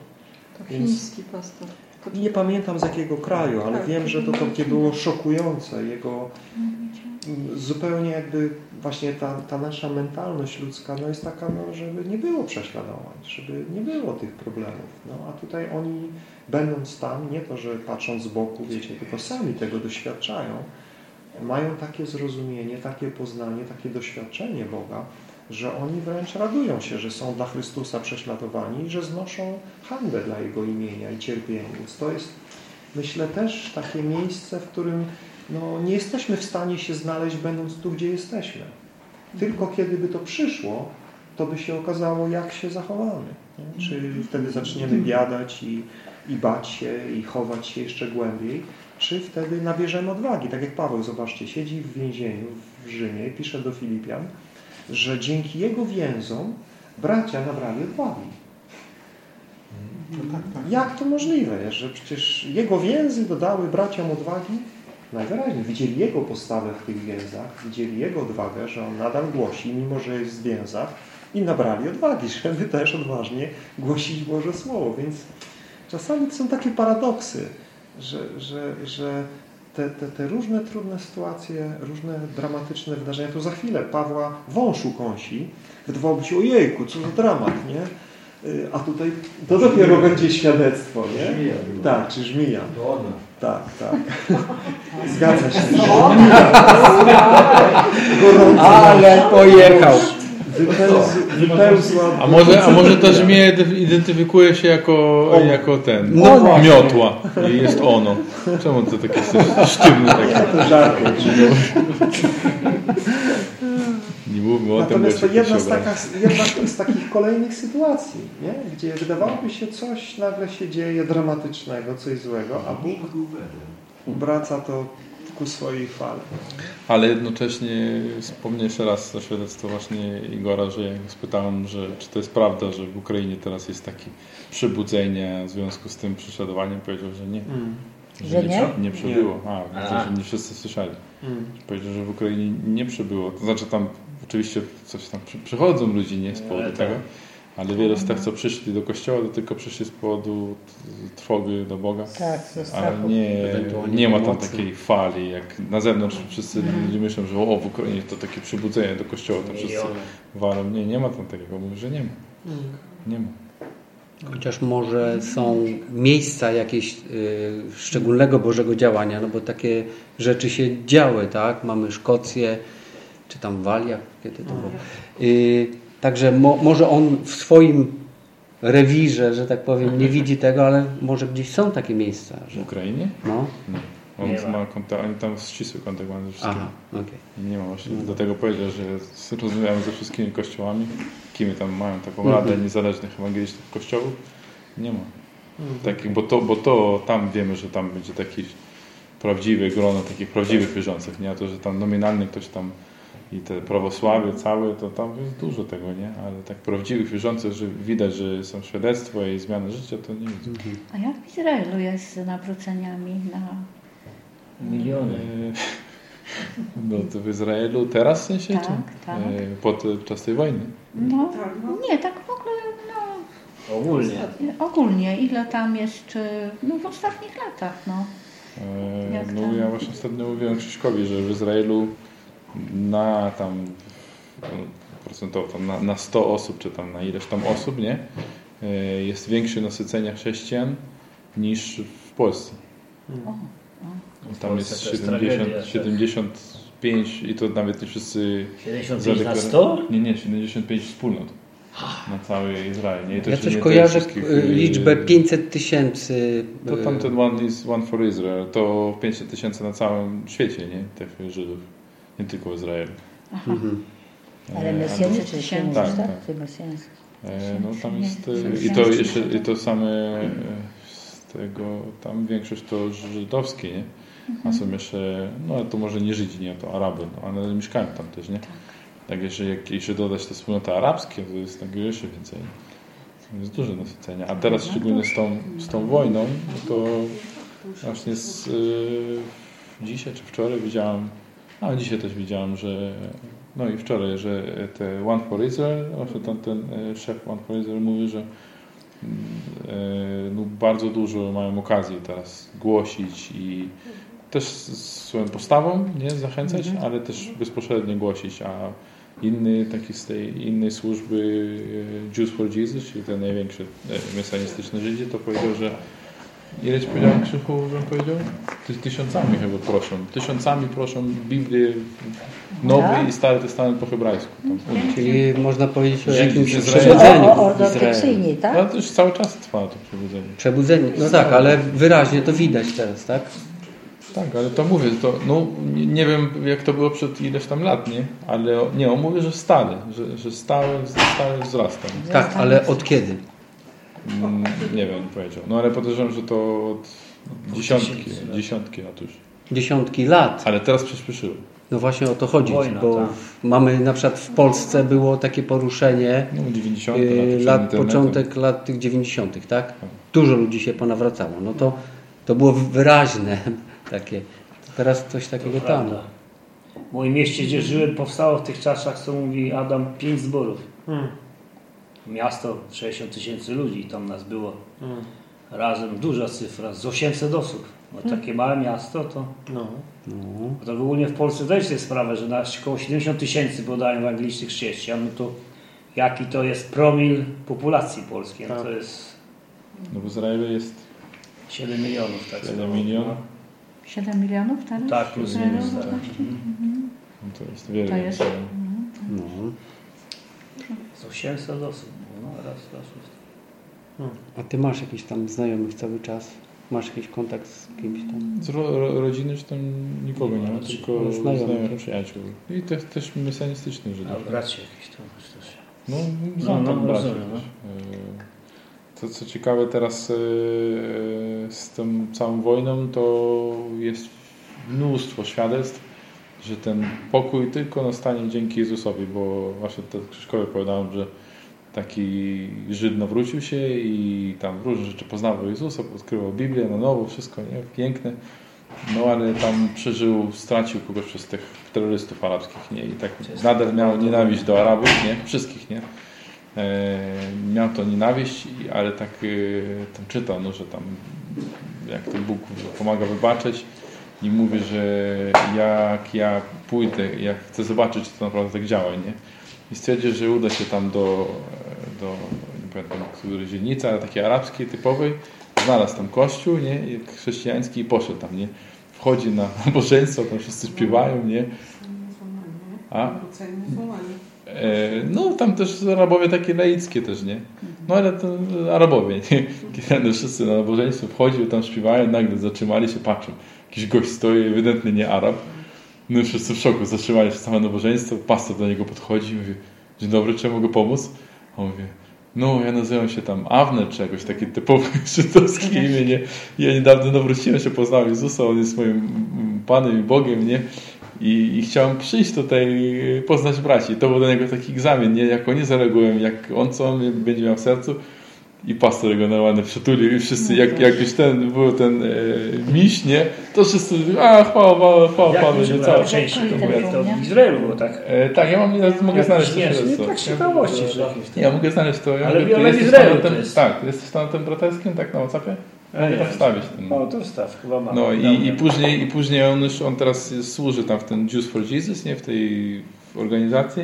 To chiński pastor. Nie pamiętam z jakiego kraju, ale wiem, że to takie było szokujące. Jego zupełnie jakby właśnie ta, ta nasza mentalność ludzka no jest taka, no, żeby nie było prześladowań, żeby nie było tych problemów. No, a tutaj oni będąc tam, nie to, że patrzą z boku, wiecie, tylko sami tego doświadczają, mają takie zrozumienie, takie poznanie, takie doświadczenie Boga, że oni wręcz radują się, że są dla Chrystusa prześladowani i że znoszą handel dla Jego imienia i cierpienie. Więc to jest, myślę, też takie miejsce, w którym no, nie jesteśmy w stanie się znaleźć, będąc tu, gdzie jesteśmy. Tylko kiedy by to przyszło, to by się okazało, jak się zachowamy. Nie? Czy wtedy zaczniemy biadać i, i bać się i chować się jeszcze głębiej, czy wtedy nabierzemy odwagi. Tak jak Paweł, zobaczcie, siedzi w więzieniu w Rzymie, pisze do Filipian, że dzięki jego więzom bracia nabrali odwagi. No tak, tak. Jak to możliwe, że przecież jego więzy dodały braciom odwagi? Najwyraźniej widzieli jego postawę w tych więzach, widzieli jego odwagę, że on nadal głosi, mimo że jest w więzach i nabrali odwagi, żeby też odważnie głosić Boże Słowo. Więc czasami to są takie paradoksy, że, że, że te, te, te różne trudne sytuacje, różne dramatyczne wydarzenia, to za chwilę Pawła wąż ukąsi, wydawałoby się, ojejku, co za dramat, nie? Y, a tutaj to dopiero będzie świadectwo, nie? Żmija Tak, czy żmija. To ona. Tak, tak. Zgadza się. Ale pojechał. Wypełzła... A może, a może ta żmija identyfikuje się jako, jako ten, No miotła i jest ono. Czemu to takie sztywne takie? To żarty. Nie mówmy o tym, Natomiast to się jedna z, taka, jedna z takich kolejnych sytuacji, nie? gdzie wydawałoby się coś nagle się dzieje dramatycznego, coś złego, a Bóg obraca to ku swojej chwale. Ale jednocześnie wspomnę jeszcze raz to świadectwo właśnie Igora, że jak spytałem, że czy to jest prawda, że w Ukrainie teraz jest takie przebudzenie w związku z tym prześladowaniem, powiedział, że nie. Że nie? prze- Nie przybyło. A, myślę, że nie wszyscy słyszeli. Powiedział, że w Ukrainie nie przybyło. To znaczy tam oczywiście coś tam przy, przychodzą ludzi nie z powodu Ale tego, tak. ale wielu z tych, co przyszli do kościoła, to tylko przyszli z powodu trwogi do Boga. Tak, ze Ale nie, nie ma tam takiej fali, jak na zewnątrz wszyscy ludzie myślą, że o, w Ukrainie to takie przybudzenie do kościoła, to wszyscy walą. Nie, nie ma tam takiego. Mówi, że nie ma. Nie ma. Chociaż może są miejsca jakieś y, szczególnego Bożego działania, no bo takie rzeczy się działy, tak? Mamy Szkocję, czy tam Walia, kiedy to było. Y, także mo, może on w swoim rewirze, że tak powiem, nie widzi tego, ale może gdzieś są takie miejsca, W że Ukrainie? no. Nie. On Nie ma. kontakt, oni tam ścisły kontakt mają ze wszystkimi. Aha, okej. Nie ma właśnie. Do tego powiedział, że rozmawiamy ze wszystkimi kościołami, kimi tam mają taką Mhm. radę niezależnych ewangelicznych kościołów. Nie ma. Takich, bo, to, bo to tam wiemy, że tam będzie taki prawdziwe grono takich prawdziwych wierzących, nie? A to, że tam nominalny ktoś tam i te prawosławie całe, to tam jest dużo tego, nie? Ale tak prawdziwych wierzących, że widać, że są świadectwa i zmiany życia, to nie widzę. A jak w Izraelu jest z nawróceniami na... Miliony. No to w Izraelu teraz w sensie? Tak, czy? tak. E, Podczas tej wojny. No, Tak, no. nie, tak w ogóle, no, Ogólnie. ogólnie, ile tam jest, czy, no w ostatnich latach, no. E, Jak no tam? ja właśnie ostatnio mówiłem Krzyszkowi, że w Izraelu na tam no, procentowo tam na, na 100 osób, czy tam na ileś tam osób, nie? E, Jest większe nasycenie chrześcijan niż w Polsce. O, Tam jest to jest 70, tragedia, tak. 75 i to nawet nie wszyscy 75 na zadeklar- 100? Nie, nie, 75 wspólnot na cały Izrael. Nie? I to Ja coś kojarzę y, y, liczbę 500 tysięcy. To y, tamten one is one for Israel. To 500 tysięcy na całym świecie, nie? Tych Żydów. Nie tylko w Izraelu. aha. mhm. Ale E, mesjańscy się mówisz, Tak, tak? tak. E, No tam jest... e. I to jeszcze i to same e, z tego, tam większość to żydowskie, nie? A są jeszcze, no ale to może nie Żydzi, nie, to Araby, no, ale mieszkają tam też, nie? Tak, jeżeli jak jeszcze dodać te wspólnoty arabskie, to jest tak jeszcze więcej. To jest duże nasycenie. A teraz szczególnie z tą, z tą wojną, no to właśnie z, y, dzisiaj czy wczoraj widziałem, a dzisiaj też widziałem, że no i wczoraj, że te One for Israel, właśnie ten, ten e, szef One for Israel mówi, że mm, e, no, bardzo dużo mają okazji teraz głosić i też swoją postawą nie zachęcać, ale też bezpośrednio głosić, a inny taki z tej innej służby e, Jews for Jesus, czyli ten największy e, mesjanistyczny Żydzi, to powiedział, że ile ci powiedziałem Krzychu, że powiedział? Ty- Tysiącami chyba proszą. Tysiącami proszą Biblię Nowy Tak? i Stary Testament po hebrajsku. Tam. Czyli można powiedzieć o jakimś przebudzeniu ortodoksyjni, tak? Ale to już cały czas trwa to przebudzenie. Przebudzenie, no tak, ale wyraźnie to widać teraz, tak? Tak, ale to mówię, to no, nie, wiem jak to było przed ileś tam lat, nie? Ale nie, on mówi, że stale, że, że stale, stale wzrasta. Tak, ale od kiedy? Mm, nie wiem, powiedział. No ale podejrzewam, że to od dziesiątki, tysięcy lat. dziesiątki lat już. Dziesiątki lat. Ale teraz przyspieszyło. No właśnie o to chodzi, Wojna, bo tak. mamy na przykład w Polsce było takie poruszenie No 90 yy, lat, początek lat tych 90., tak? Dużo ludzi się ponawracało. No to, to było wyraźne takie. Teraz coś takiego To tam. W moim mieście, gdzie żyłem, powstało w tych czasach, co mówi Adam, pięć zborów. Hmm. Miasto 60 tysięcy ludzi, tam nas było Hmm. razem, duża cyfra, z 800 osób. No, takie małe miasto, to, No. No. to ogólnie w Polsce zdajesz sobie sprawę, że na około 70 tysięcy podają ewangelicznych chrześcijan, no to jaki to jest promil populacji polskiej? No Tak. to jest No w Izraelu jest 7 milionów. Tak 7 samo. milionów. 7 milionów teraz? Tak, plus minus. Tak. ludności? No to jest wiele. To jest- więcej. No. Z 800 osób. No, raz, raz, raz. A ty masz jakiś tam znajomych cały czas? Masz jakiś kontakt z kimś tam? Z ro, ro, rodziny, że tam nikogo nie ma, tylko no, znajomych. przyjaciół. I też, też mesjanistycznych A Żydów. bracie jakiś tam też. No, No, znam no, tam braci rozumiem, też. E, To co ciekawe teraz e, z tą całą wojną, to jest mnóstwo świadectw, że ten pokój tylko nastanie dzięki Jezusowi, bo właśnie te Krzyżkowie opowiadałem, że taki Żyd nawrócił się i tam różne rzeczy poznawał Jezusa, odkrywał Biblię na nowo, wszystko nie? piękne. No ale tam przeżył, stracił kogoś przez tych terrorystów arabskich, nie? I tak nadal miał nienawiść do Arabów, nie? Wszystkich, nie? E, miał to nienawiść, ale tak e, tam czytał, no, że tam jak to Bóg pomaga wybaczyć i mówi, że jak ja pójdę, jak chcę zobaczyć, czy to naprawdę tak działa, nie? I stwierdził, że uda się tam do, do nie pamiętam, której dzielnicy, ale takiej arabskiej, typowej, znalazł tam kościół, nie? Chrześcijański i poszedł tam, nie? Wchodzi na nabożeństwo, tam wszyscy śpiewają, nie? A? E, No, tam też Arabowie takie laickie też, nie? No ale to Arabowie, nie? Kiedy wszyscy na nabożeństwo wchodził, tam śpiewają, nagle zatrzymali się, patrzą. Jakiś gość stoi, ewidentnie nie Arab. No i wszyscy w szoku, zatrzymali się całe nabożeństwo, pastor do niego podchodzi i mówi, dzień dobry, ja mogę pomóc? A on mówi, no ja nazywam się tam Awner, czy jakoś takie typowe żydowskie imię, nie? Ja niedawno nawróciłem się, poznałem Jezusa, On jest moim mm, Panem i Bogiem, nie? I, I chciałem przyjść tutaj, poznać braci. To był dla niego taki egzamin, nie? Jak oni zareagują, jak on co on będzie miał w sercu. I pastor go normalnie przytulił i wszyscy, jak, jak już ten był ten e, miś, nie, to wszyscy, a chwała, chwała, chwała Jak Panu, nie, cała. częściej, to to w Izraelu było, tak? E, tak, ja mam, ja mogę Jak znaleźć to nie, świadectwo. nie tak ciekawości wszystkich. Ja mogę znaleźć to. Ja Ale mówię, w Izraelu tam to jest. Tak, jesteś tam na tym brotelskim, tak na Whatsappie? A Mogę nie. to wstawić. Ten. O, to wstaw, chyba mam. No i, i później, i później on już, on teraz służy tam w ten Jews for Jesus, nie, w tej organizacji.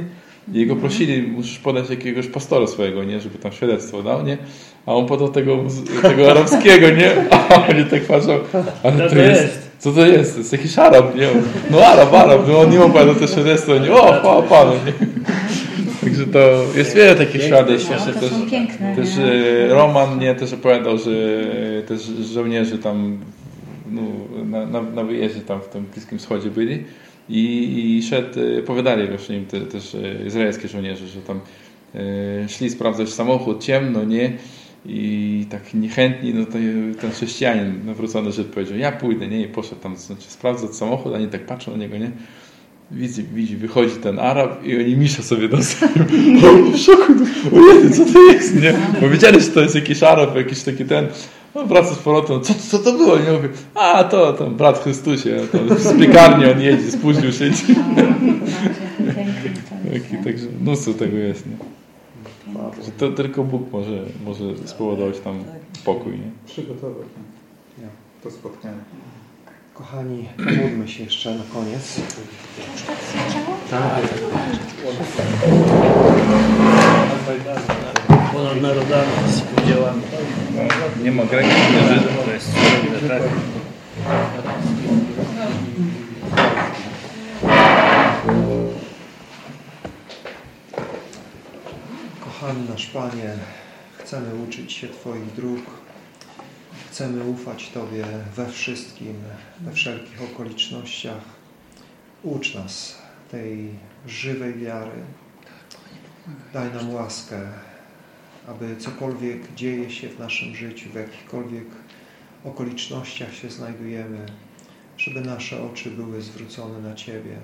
I jego prosili, musisz podać jakiegoś pastora swojego, nie, żeby tam świadectwo dał, nie? A on podał tego, tego arabskiego, nie? A oni tak patrzą, ale Co to to jest, co to jest? To jest jakiś Arab, nie? No Arab, Arab, no on nie opowiada to świadectwo, nie? O, chwała Panu, nie? Także to jest wiele takich świadectw. No, też, piękne. też nie? e, Roman nie też opowiadał, że też żołnierze tam no, na, na, na wyjeździe tam w tym Bliskim Wschodzie byli i, i szedł, e, opowiadali właśnie im te, też e, izraelskie żołnierze, że tam e, szli sprawdzać samochód, ciemno, nie? I tak niechętni, no to ten chrześcijanin, nawrócony Żyd powiedział, ja pójdę, nie? I poszedł tam, znaczy sprawdzać samochód, oni tak patrzą na niego, nie? Widzi, widzi, wychodzi ten Arab i oni misza sobie dostają. W szoku, o Jezu, co to jest, nie? Bo wiedzieli, że to jest jakiś Arab, jakiś taki ten. No wraca z powrotem, co, co to było? Nie mówię, a to, to brat Chrystusie, to z piekarni on jedzie, spóźnił się. Taki, także mnóstwo tego jest, nie? Że to tylko Bóg może, może spowodować tam pokój, nie? Przygotować nie? to spotkanie. Kochani, pomódlmy się jeszcze na koniec. Już tak zaczęło? Tak. Ponad narodami, z podziałami. Nie ma Greków, nie Żydów. To jest cudowne, tak? Kochany nasz Panie, chcemy uczyć się Twoich dróg. Chcemy ufać Tobie we wszystkim, we wszelkich okolicznościach. Ucz nas tej żywej wiary. Daj nam łaskę, aby cokolwiek dzieje się w naszym życiu, w jakichkolwiek okolicznościach się znajdujemy, żeby nasze oczy były zwrócone na Ciebie,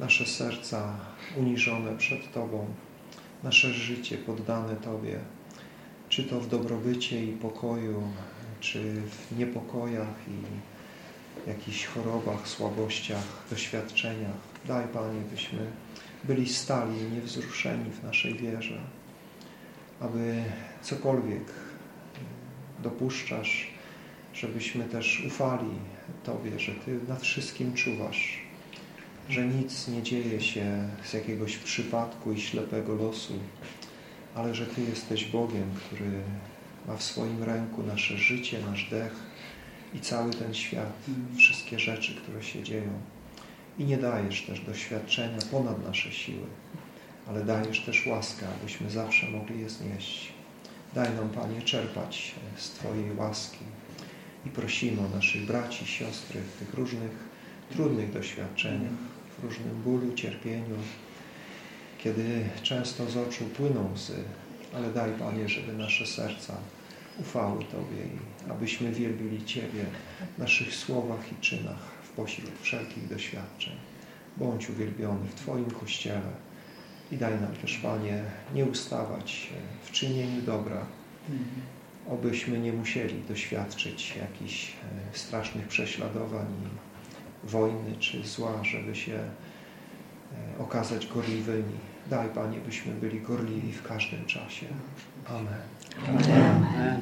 nasze serca uniżone przed Tobą, nasze życie poddane Tobie, czy to w dobrobycie i pokoju, czy w niepokojach i jakichś chorobach, słabościach, doświadczeniach. Daj, Panie, byśmy byli stali, niewzruszeni w naszej wierze, aby cokolwiek dopuszczasz, żebyśmy też ufali Tobie, że Ty nad wszystkim czuwasz, że nic nie dzieje się z jakiegoś przypadku i ślepego losu, ale że Ty jesteś Bogiem, który ma w swoim ręku nasze życie, nasz dech i cały ten świat, wszystkie rzeczy, które się dzieją. I nie dajesz też doświadczenia ponad nasze siły, ale dajesz też łaskę, abyśmy zawsze mogli je znieść. Daj nam, Panie, czerpać z Twojej łaski i prosimy o naszych braci, siostry w tych różnych trudnych doświadczeniach, w różnym bólu, cierpieniu, kiedy często z oczu płyną łzy, ale daj, Panie, żeby nasze serca ufały Tobie i abyśmy wielbili Ciebie w naszych słowach i czynach w pośród wszelkich doświadczeń. Bądź uwielbiony w Twoim Kościele i daj nam też, Panie, nie ustawać w czynieniu dobra, obyśmy nie musieli doświadczyć jakichś e, strasznych prześladowań, i wojny czy zła, żeby się e, okazać gorliwymi. Daj, Panie, byśmy byli gorliwi w każdym czasie. Amen. Amen.